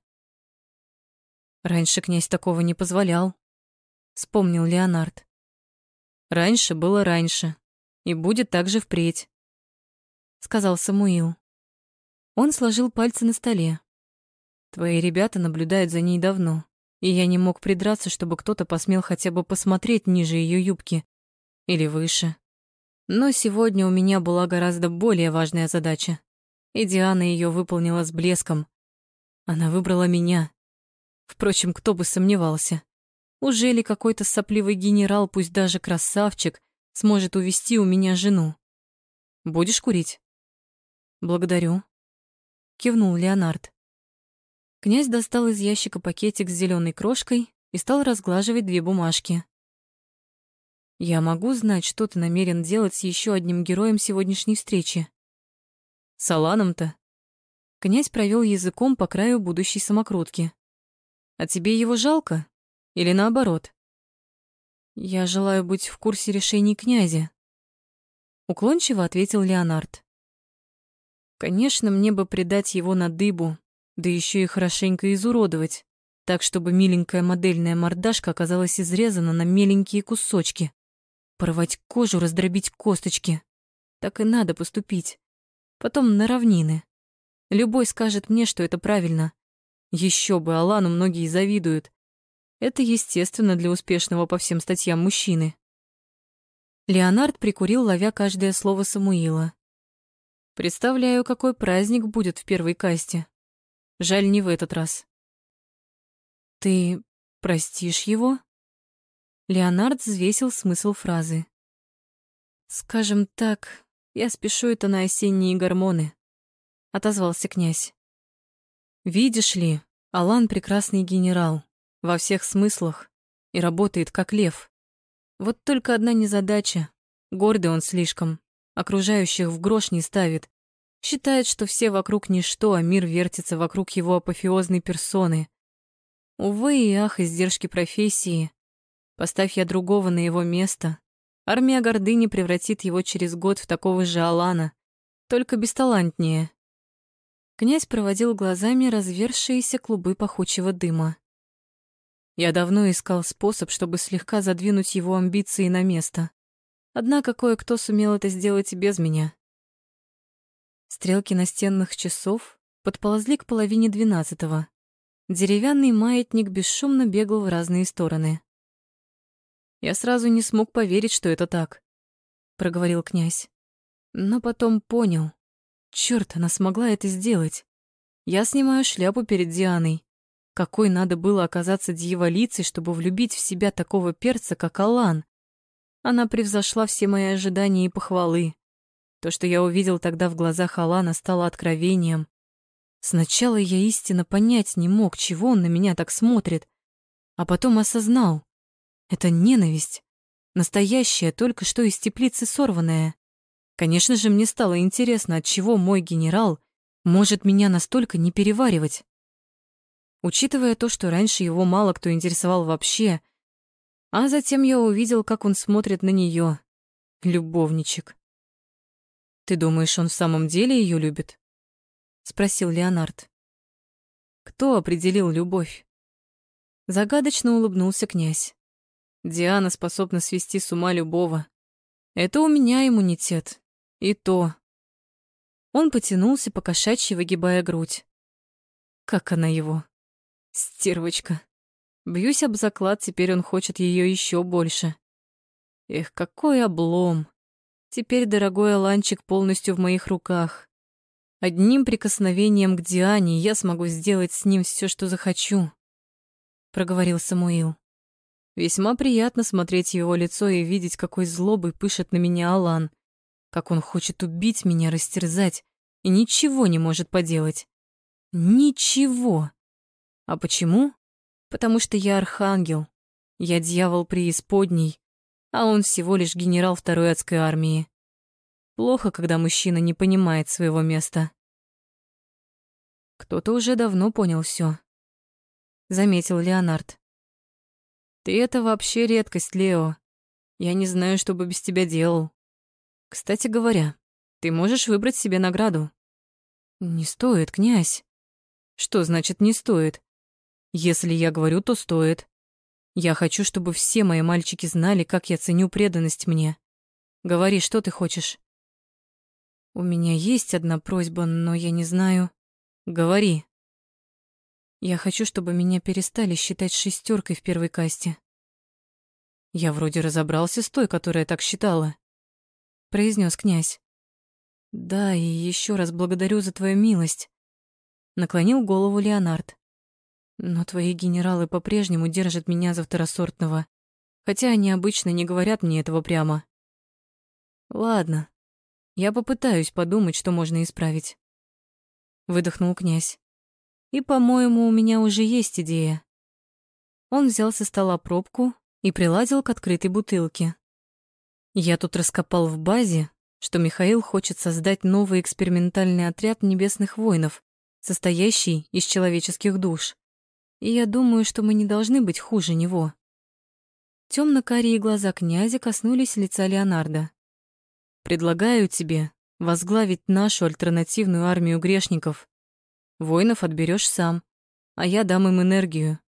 Раньше князь такого не позволял, вспомнил Леонард. Раньше было раньше, и будет так же впредь, сказал Самуил. Он сложил пальцы на столе. Твои ребята наблюдают за ней давно и я не мог придраться, чтобы кто-то посмел хотя бы посмотреть ниже ее юбки или выше. Но сегодня у меня была гораздо более важная задача, и Диана ее выполнила с блеском. Она выбрала меня. Впрочем, кто бы сомневался. Уже ли какой-то сопливый генерал, пусть даже красавчик, сможет увести у меня жену? Будешь курить? Благодарю, кивнул Леонард. Князь достал из ящика пакетик с зеленой крошкой и стал разглаживать две бумажки. «Я могу знать, что ты намерен делать с еще одним героем сегодняшней встречи?» «С Аланом-то?» Князь провел языком по краю будущей самокрутки. «А тебе его жалко? Или наоборот?» «Я желаю быть в курсе решений князя», — уклончиво ответил Леонард. «Конечно, мне бы предать его на дыбу, да еще и хорошенько изуродовать, так, чтобы миленькая модельная мордашка оказалась изрезана на меленькие кусочки, порвать кожу, раздробить косточки. Так и надо поступить. Потом на равнины. Любой скажет мне, что это правильно. Еще бы, Алану многие завидуют. Это естественно для успешного по всем статьям мужчины. Леонард прикурил, ловя каждое слово Самуила. Представляю, какой праздник будет в первой касте. Жаль, не в этот раз. Ты простишь его? Леонард взвесил смысл фразы. Скажем так, я спешу это на осенние гормоны, отозвался князь. Видишь ли, Алан прекрасный генерал во всех смыслах и работает как лев. Вот только одна незадача. Гордый он слишком, окружающих в грош не ставит. Считает, что все вокруг ничто, а мир вертится вокруг его апофеозной персоны. Увы и ах, издержки профессии. Поставь я другого на его место. Армия гордыни превратит его через год в такого же Алана, только бесталантнее. Князь проводил глазами развершиеся клубы пахучего дыма. Я давно искал способ, чтобы слегка задвинуть его амбиции на место. Однако кое-кто сумел это сделать и без меня. Стрелки настенных часов подползли к половине двенадцатого. Деревянный маятник бесшумно бегал в разные стороны. Я сразу не смог поверить, что это так, проговорил князь. Но потом понял. Чёрт, она смогла это сделать. Я снимаю шляпу перед Дианой. Какой надо было оказаться дьяволицей, чтобы влюбить в себя такого перца, как Алан. Она превзошла все мои ожидания и похвалы. То, что я увидел тогда в глазах Алана, стало откровением. Сначала я истинно понять не мог, чего он на меня так смотрит, а потом осознал. Это ненависть. Настоящая, только что из теплицы сорванная. Конечно же, мне стало интересно, от чего мой генерал может меня настолько не переваривать. Учитывая то, что раньше его мало кто интересовал вообще, а затем я увидел, как он смотрит на нее, любовничек. Ты думаешь, он в самом деле ее любит? спросил Леонард. Кто определил любовь? Загадочно улыбнулся князь. Диана способна свести с ума любого. Это у меня иммунитет. И то. Он потянулся, покошачьи выгибая грудь. Как она его? Стервочка. Бьюсь об заклад, теперь он хочет ее еще больше. Эх, какой облом. Теперь дорогой Аланчик полностью в моих руках. Одним прикосновением к Диане я смогу сделать с ним все, что захочу, проговорил Самуил. Весьма приятно смотреть его лицо и видеть, какой злобой пышет на меня Алан, как он хочет убить меня, растерзать, и ничего не может поделать. Ничего. А почему? Потому что я архангел, я дьявол преисподней, а он всего лишь генерал второй адской армии. Плохо, когда мужчина не понимает своего места. Кто-то уже давно понял все, заметил Леонард. Ты это вообще редкость, Лео. Я не знаю, что бы без тебя делал. Кстати говоря, ты можешь выбрать себе награду. Не стоит, князь. Что значит не стоит? Если я говорю, то стоит. Я хочу, чтобы все мои мальчики знали, как я ценю преданность мне. Говори, что ты хочешь. У меня есть одна просьба, но я не знаю. Говори. Я хочу, чтобы меня перестали считать шестеркой в первой касте. Я вроде разобрался с той, которая так считала, произнес князь. Да, и еще раз благодарю за твою милость, наклонил голову Леонард. Но твои генералы по-прежнему держат меня за второсортного, хотя они обычно не говорят мне этого прямо. Ладно, я попытаюсь подумать, что можно исправить. Выдохнул князь. И, по-моему, у меня уже есть идея. Он взял со стола пробку и приладил к открытой бутылке. Я тут раскопал в базе, что Михаил хочет создать новый экспериментальный отряд небесных воинов, состоящий из человеческих душ. И я думаю, что мы не должны быть хуже него. Темно-карие глаза князя коснулись лица Леонардо. «Предлагаю тебе возглавить нашу альтернативную армию грешников. Воинов отберешь сам, а я дам им энергию».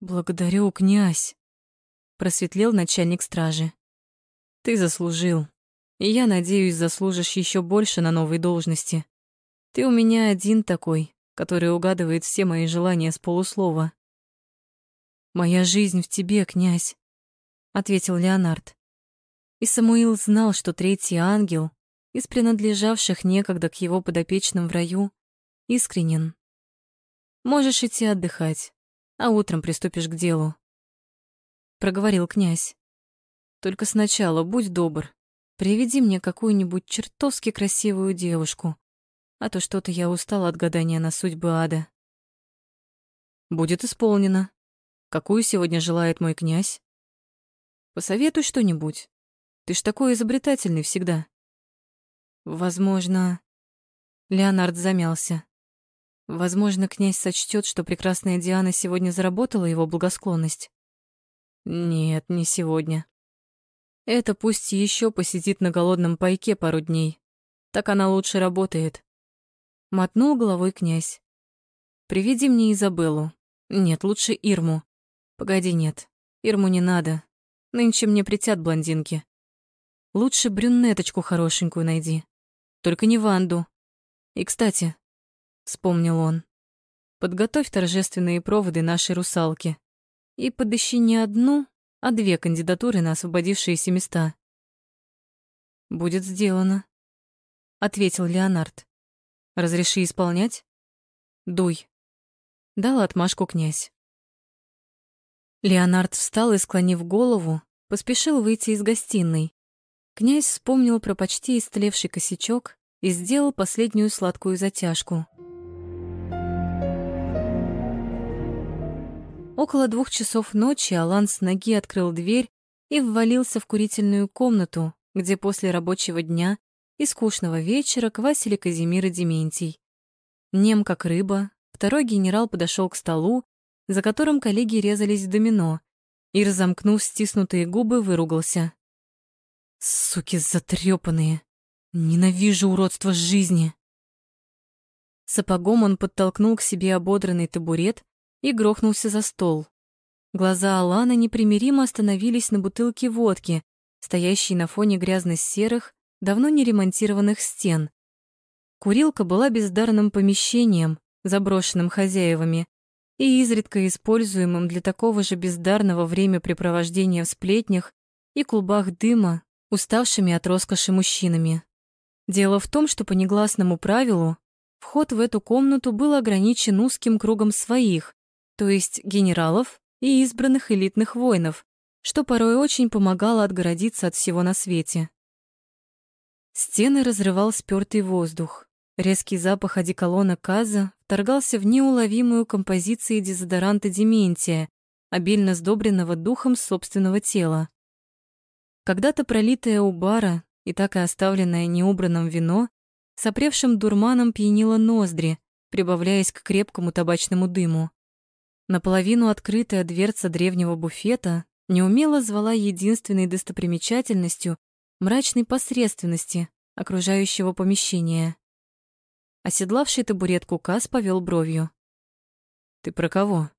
«Благодарю, князь», — просветлел начальник стражи. «Ты заслужил, и я надеюсь, заслужишь еще больше на новой должности. Ты у меня один такой, который угадывает все мои желания с полуслова». «Моя жизнь в тебе, князь», — ответил Леонард. И Самуил знал, что третий ангел, из принадлежавших некогда к его подопечным в раю, искренен. «Можешь идти отдыхать, а утром приступишь к делу», — проговорил князь. «Только сначала будь добр, приведи мне какую-нибудь чертовски красивую девушку, а то что-то я устала от гадания на судьбы ада». «Будет исполнено. Какую сегодня желает мой князь?» «Посоветуй что-нибудь. Ты ж такой изобретательный всегда. Возможно, Леонард замялся. Возможно, князь сочтет, что прекрасная Диана сегодня заработала его благосклонность. Нет, не сегодня. Это пусть еще посидит на голодном пайке пару дней. Так она лучше работает. Мотнул головой князь. Приведи мне Изабеллу. Нет, лучше Ирму. Погоди, нет. Ирму не надо. Нынче мне притят блондинки. Лучше брюнеточку хорошенькую найди. Только не Ванду. И, кстати, вспомнил он, подготовь торжественные проводы нашей русалки и подыщи не одну, а две кандидатуры на освободившиеся места. Будет сделано, ответил Леонард. Разреши исполнять? Дуй. Дал отмашку князь. Леонард встал и, склонив голову, поспешил выйти из гостиной, Князь вспомнил про почти истлевший косячок и сделал последнюю сладкую затяжку. Около двух часов ночи Алан с ноги открыл дверь и ввалился в курительную комнату, где после рабочего дня и скучного вечера квасили Казимир и Дементий. Нем как рыба, второй генерал подошел к столу, за которым коллеги резались в домино, и, разомкнув стиснутые губы, выругался. Суки затрепанные. Ненавижу уродство жизни. Сапогом он подтолкнул к себе ободранный табурет и грохнулся за стол. Глаза Алана непримиримо остановились на бутылке водки, стоящей на фоне грязно-серых, давно не ремонтированных стен. Курилка была бездарным помещением, заброшенным хозяевами, и изредка используемым для такого же бездарного времяпрепровождения в сплетнях и клубах дыма уставшими от роскоши мужчинами. Дело в том, что по негласному правилу вход в эту комнату был ограничен узким кругом своих, то есть генералов и избранных элитных воинов, что порой очень помогало отгородиться от всего на свете. Стены разрывал спёртый воздух. Резкий запах одеколона Каза вторгался в неуловимую композицию дезодоранта Дементия, обильно сдобренного духом собственного тела. Когда-то пролитое у бара и так и оставленное неубранным вино с опревшим дурманом пьянило ноздри, прибавляясь к крепкому табачному дыму. Наполовину открытая дверца древнего буфета неумело звала единственной достопримечательностью мрачной посредственности окружающего помещения. Оседлавший табуретку Кас повел бровью. «Ты про кого?»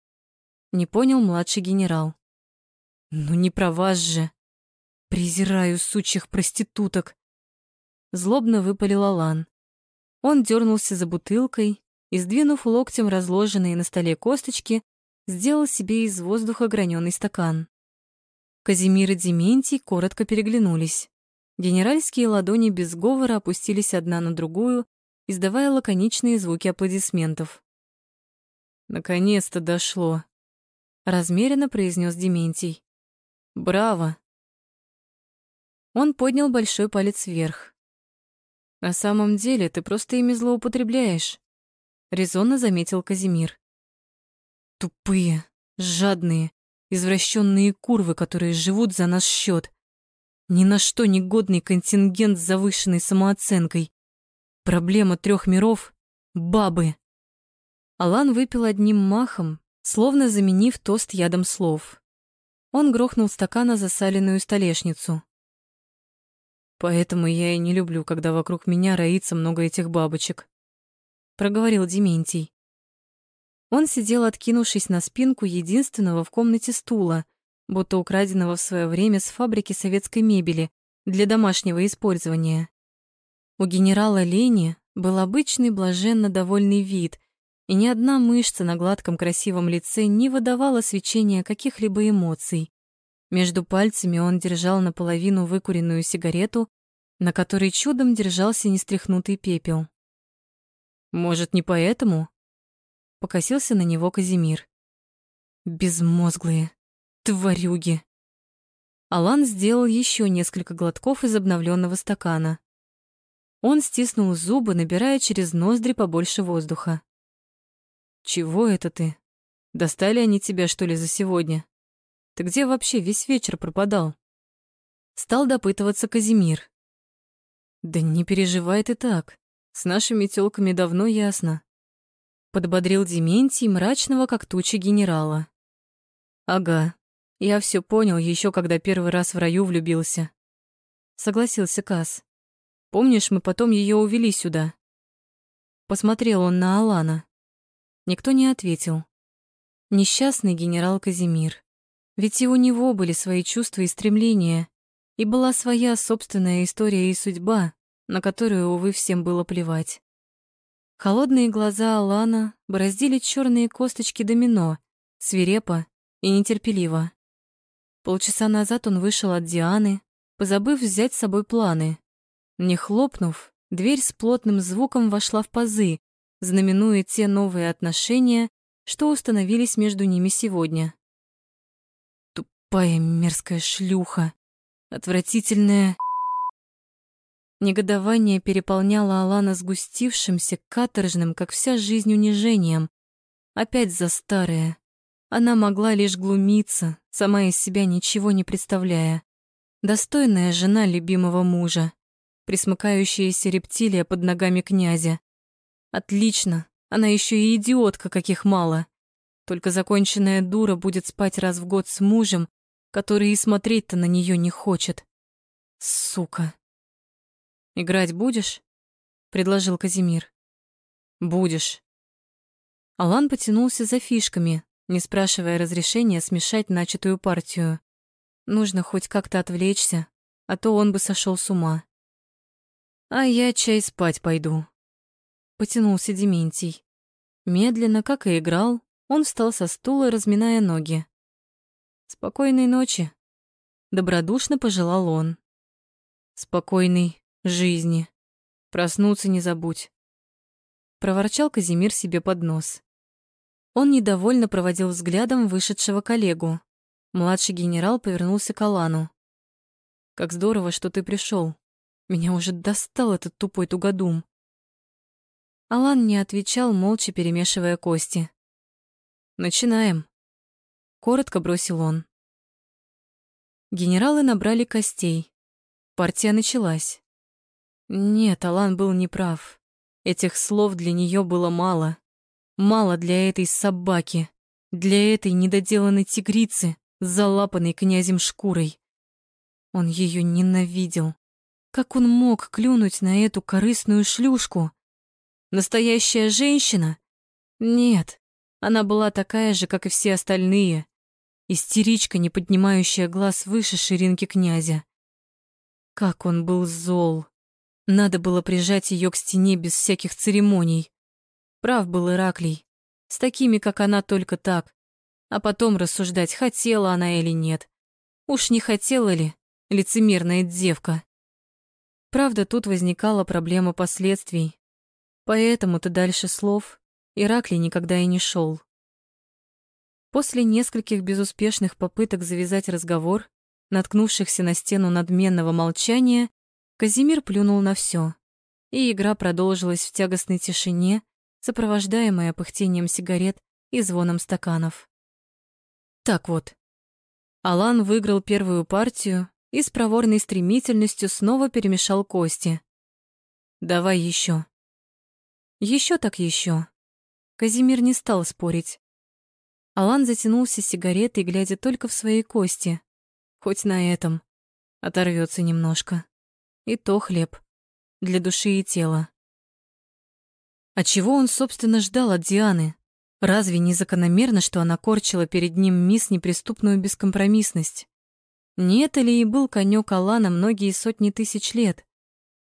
Не понял младший генерал. «Ну не про вас же!» Презираю сучьих проституток. Злобно выпалил Алан. Он дернулся за бутылкой и, сдвинув локтем разложенные на столе косточки, сделал себе из воздуха граненый стакан. Казимир и Дементий коротко переглянулись. Генеральские ладони без говора опустились одна на другую, издавая лаконичные звуки аплодисментов. «Наконец-то дошло», — размеренно произнес Дементий. «Браво! Он поднял большой палец вверх. На самом деле ты просто ими злоупотребляешь. резонно заметил Казимир. Тупые, жадные, извращенные курвы, которые живут за наш счет. Ни на что негодный контингент с завышенной самооценкой. Проблема трех миров — бабы. Алан выпил одним махом, словно заменив тост ядом слов. Он грохнул стакана засаленную столешницу. Поэтому я и не люблю, когда вокруг меня роится много этих бабочек, проговорил Дементий. Он сидел, откинувшись на спинку единственного в комнате стула, будто украденного в свое время с фабрики советской мебели для домашнего использования. У генерала Лени был обычный блаженно довольный вид, и ни одна мышца на гладком красивом лице не выдавала свечения каких-либо эмоций. Между пальцами он держал наполовину выкуренную сигарету, на которой чудом держался нестряхнутый пепел. «Может, не поэтому?» — покосился на него Казимир. «Безмозглые, тварюги!» Алан сделал еще несколько глотков из обновленного стакана. Он стиснул зубы, набирая через ноздри побольше воздуха. «Чего это ты? Достали они тебя, что ли, за сегодня?» Ты где вообще весь вечер пропадал? Стал допытываться Казимир. Да не переживай ты так. С нашими тёлками давно ясно. Подбодрил Дементий мрачного, как тучи генерала. Ага, я все понял еще когда первый раз в раю влюбился. Согласился Кас. Помнишь, мы потом ее увели сюда? Посмотрел он на Алана. Никто не ответил. Несчастный генерал Казимир. Ведь и у него были свои чувства и стремления, и была своя собственная история и судьба, на которую, увы, всем было плевать. Холодные глаза Алана бороздили черные косточки домино, свирепо и нетерпеливо. Полчаса назад он вышел от Дианы, позабыв взять с собой планы. Не хлопнув, дверь с плотным звуком вошла в пазы, знаменуя те новые отношения, что установились между ними сегодня. Тупая мерзкая шлюха. Отвратительная... Негодование переполняло Алана сгустившимся, каторжным, как вся жизнь, унижением. Опять за старое. Она могла лишь глумиться, сама из себя ничего не представляя. Достойная жена любимого мужа. Присмыкающаяся рептилия под ногами князя. Отлично, она еще и идиотка, каких мало. Только законченная дура будет спать раз в год с мужем, который и смотреть-то на нее не хочет. Сука. «Играть будешь?» — предложил Казимир. «Будешь». Алан потянулся за фишками, не спрашивая разрешения смешать начатую партию. Нужно хоть как-то отвлечься, а то он бы сошел с ума. «А я чай спать пойду», — потянулся Дементий. Медленно, как и играл, он встал со стула, разминая ноги. Спокойной ночи, добродушно пожелал он. Спокойной жизни. Проснуться не забудь. Проворчал Казимир себе под нос. Он недовольно проводил взглядом вышедшего коллегу. Младший генерал повернулся к Алану. «Как здорово, что ты пришел. Меня уже достал этот тупой тугодум». Алан не отвечал, молча перемешивая кости. «Начинаем», коротко бросил он. Генералы набрали костей. Партия началась. Нет, Алан был неправ. Этих слов для нее было мало. Мало для этой собаки, для этой недоделанной тигрицы, залапанной князем шкурой. Он ее ненавидел. Как он мог клюнуть на эту корыстную шлюшку? Настоящая женщина? Нет, она была такая же, как и все остальные. Истеричка, не поднимающая глаз выше ширинки князя. Как он был зол. Надо было прижать ее к стене без всяких церемоний. Прав был Ираклий. С такими, как она, только так. А потом рассуждать, хотела она или нет. Уж не хотела ли, лицемерная девка. Правда, тут возникала проблема последствий. Поэтому-то дальше слов Ираклий никогда и не шел. После нескольких безуспешных попыток завязать разговор, наткнувшихся на стену надменного молчания, Казимир плюнул на все, и игра продолжилась в тягостной тишине, сопровождаемая пыхтением сигарет и звоном стаканов. Так вот, Алан выиграл первую партию и с проворной стремительностью снова перемешал кости. «Давай еще. Еще так еще. Казимир не стал спорить. Алан затянулся сигаретой, глядя только в свои кости. Хоть на этом. Оторвется немножко. И то хлеб. Для души и тела. А чего он, собственно, ждал от Дианы? Разве не закономерно, что она корчила перед ним мисс неприступную бескомпромиссность? Не это ли и был конек Алана многие сотни тысяч лет?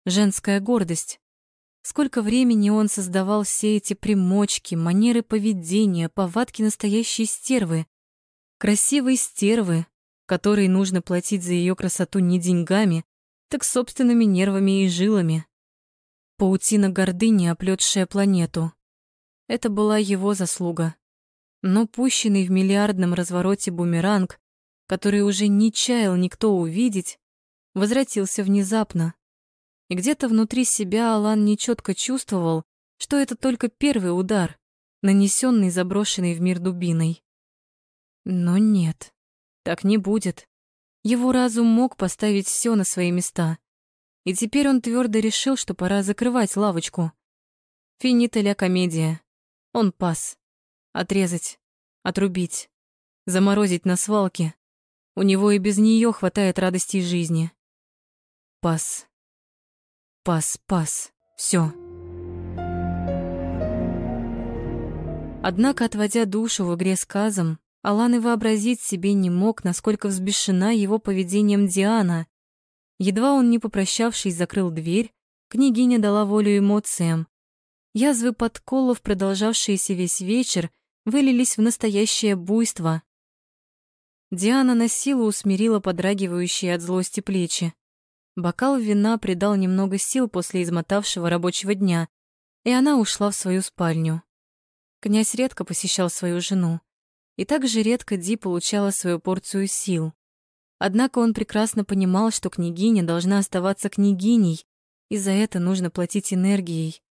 Женская гордость. Сколько времени он создавал все эти примочки, манеры поведения, повадки настоящей стервы. Красивой стервы, которой нужно платить за ее красоту не деньгами, так собственными нервами и жилами. Паутина гордыни, оплетшая планету. Это была его заслуга. Но пущенный в миллиардном развороте бумеранг, который уже не чаял никто увидеть, возвратился внезапно, и где-то внутри себя Алан нечетко чувствовал, что это только первый удар, нанесенный заброшенной в мир дубиной. Но нет, так не будет. Его разум мог поставить все на свои места. И теперь он твердо решил, что пора закрывать лавочку. Финита ля комедия. Он пас. Отрезать, отрубить, заморозить на свалке. У него и без нее хватает радости жизни. Пас. Пас, пас. Все. Однако, отводя душу в игре с Казом, Алан и вообразить себе не мог, насколько взбешена его поведением Диана. Едва он, не попрощавшись, закрыл дверь, княгиня дала волю эмоциям. Язвы подколов, продолжавшиеся весь вечер, вылились в настоящее буйство. Диана на силу усмирила подрагивающие от злости плечи. Бокал вина придал немного сил после измотавшего рабочего дня, и она ушла в свою спальню. Князь редко посещал свою жену, и также редко Ди получала свою порцию сил. Однако он прекрасно понимал, что княгиня должна оставаться княгиней, и за это нужно платить энергией.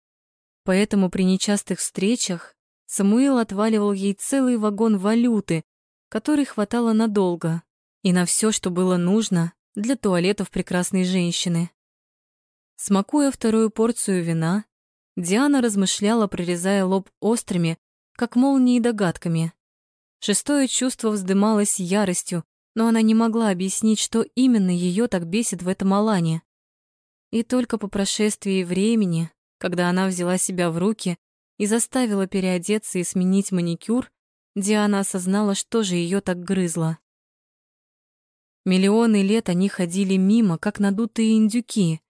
Поэтому при нечастых встречах Самуил отваливал ей целый вагон валюты, которой хватало надолго, и на все, что было нужно, для туалетов прекрасной женщины. Смакуя вторую порцию вина, Диана размышляла, прорезая лоб острыми, как молнии догадками. Шестое чувство вздымалось яростью, но она не могла объяснить, что именно ее так бесит в этом Алане. И только по прошествии времени, когда она взяла себя в руки и заставила переодеться и сменить маникюр, Диана осознала, что же ее так грызло. Миллионы лет они ходили мимо, как надутые индюки.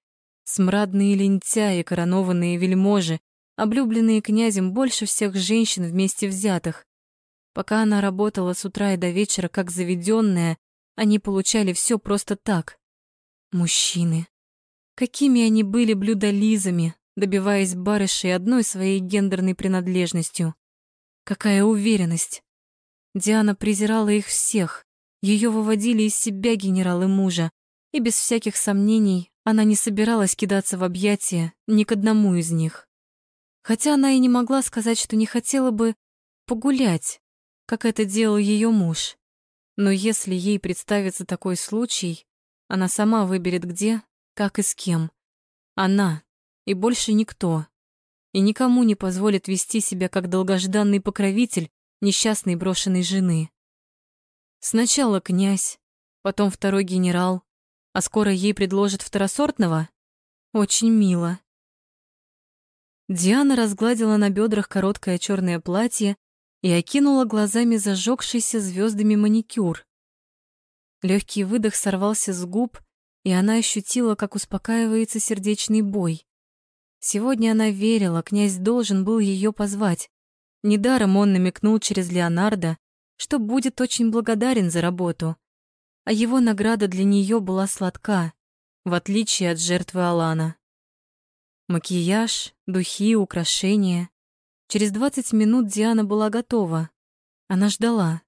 Смрадные лентяи, коронованные вельможи, облюбленные князем больше всех женщин вместе взятых. Пока она работала с утра и до вечера как заведенная, они получали все просто так. Мужчины. Какими они были блюдолизами, добиваясь барышей одной своей гендерной принадлежностью. Какая уверенность. Диана презирала их всех, ее выводили из себя генералы мужа, и без всяких сомнений она не собиралась кидаться в объятия ни к одному из них. Хотя она и не могла сказать, что не хотела бы погулять, как это делал ее муж. Но если ей представится такой случай, она сама выберет где, как и с кем. Она и больше никто. И никому не позволит вести себя как долгожданный покровитель несчастной брошенной жены. Сначала князь, потом второй генерал, а скоро ей предложат второсортного? Очень мило. Диана разгладила на бедрах короткое черное платье и окинула глазами зажегшийся звездами маникюр. Легкий выдох сорвался с губ, и она ощутила, как успокаивается сердечный бой. Сегодня она верила, князь должен был ее позвать. Недаром он намекнул через Леонардо, что будет очень благодарен за работу. А его награда для нее была сладка, в отличие от жертвы Алана. Макияж, духи, украшения. Через 20 минут Диана была готова. Она ждала.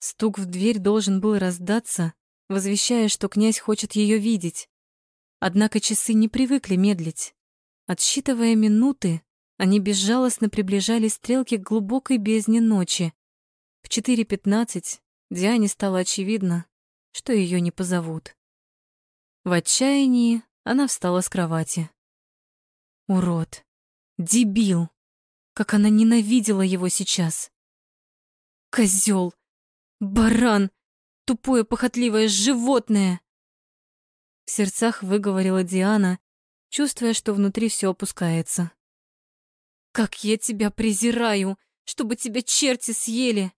Стук в дверь должен был раздаться, возвещая, что князь хочет ее видеть. Однако часы не привыкли медлить. Отсчитывая минуты, Они безжалостно приближали стрелки к глубокой бездне ночи. В 4.15 Диане стало очевидно, что ее не позовут. В отчаянии она встала с кровати. Урод! Дебил! Как она ненавидела его сейчас! Козел! Баран! Тупое похотливое животное! В сердцах выговорила Диана, чувствуя, что внутри все опускается. «Как я тебя презираю! Чтобы тебя черти съели!»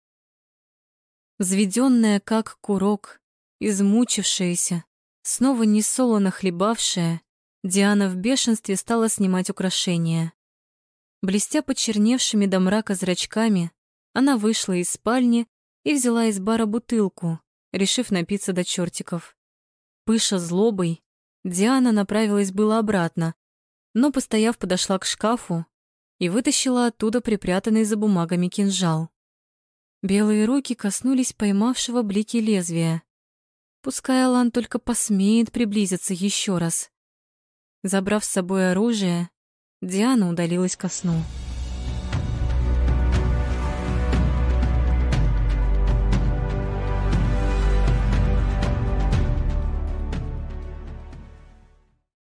Взведенная, как курок, измучившаяся, снова несолоно хлебавшая, Диана в бешенстве стала снимать украшения. Блестя почерневшими до мрака зрачками, она вышла из спальни и взяла из бара бутылку, решив напиться до чертиков. Пыша злобой, Диана направилась было обратно, но, постояв, подошла к шкафу и вытащила оттуда припрятанный за бумагами кинжал. Белые руки коснулись поймавшего блики лезвия. Пускай Алан только посмеет приблизиться еще раз. Забрав с собой оружие, Диана удалилась ко сну.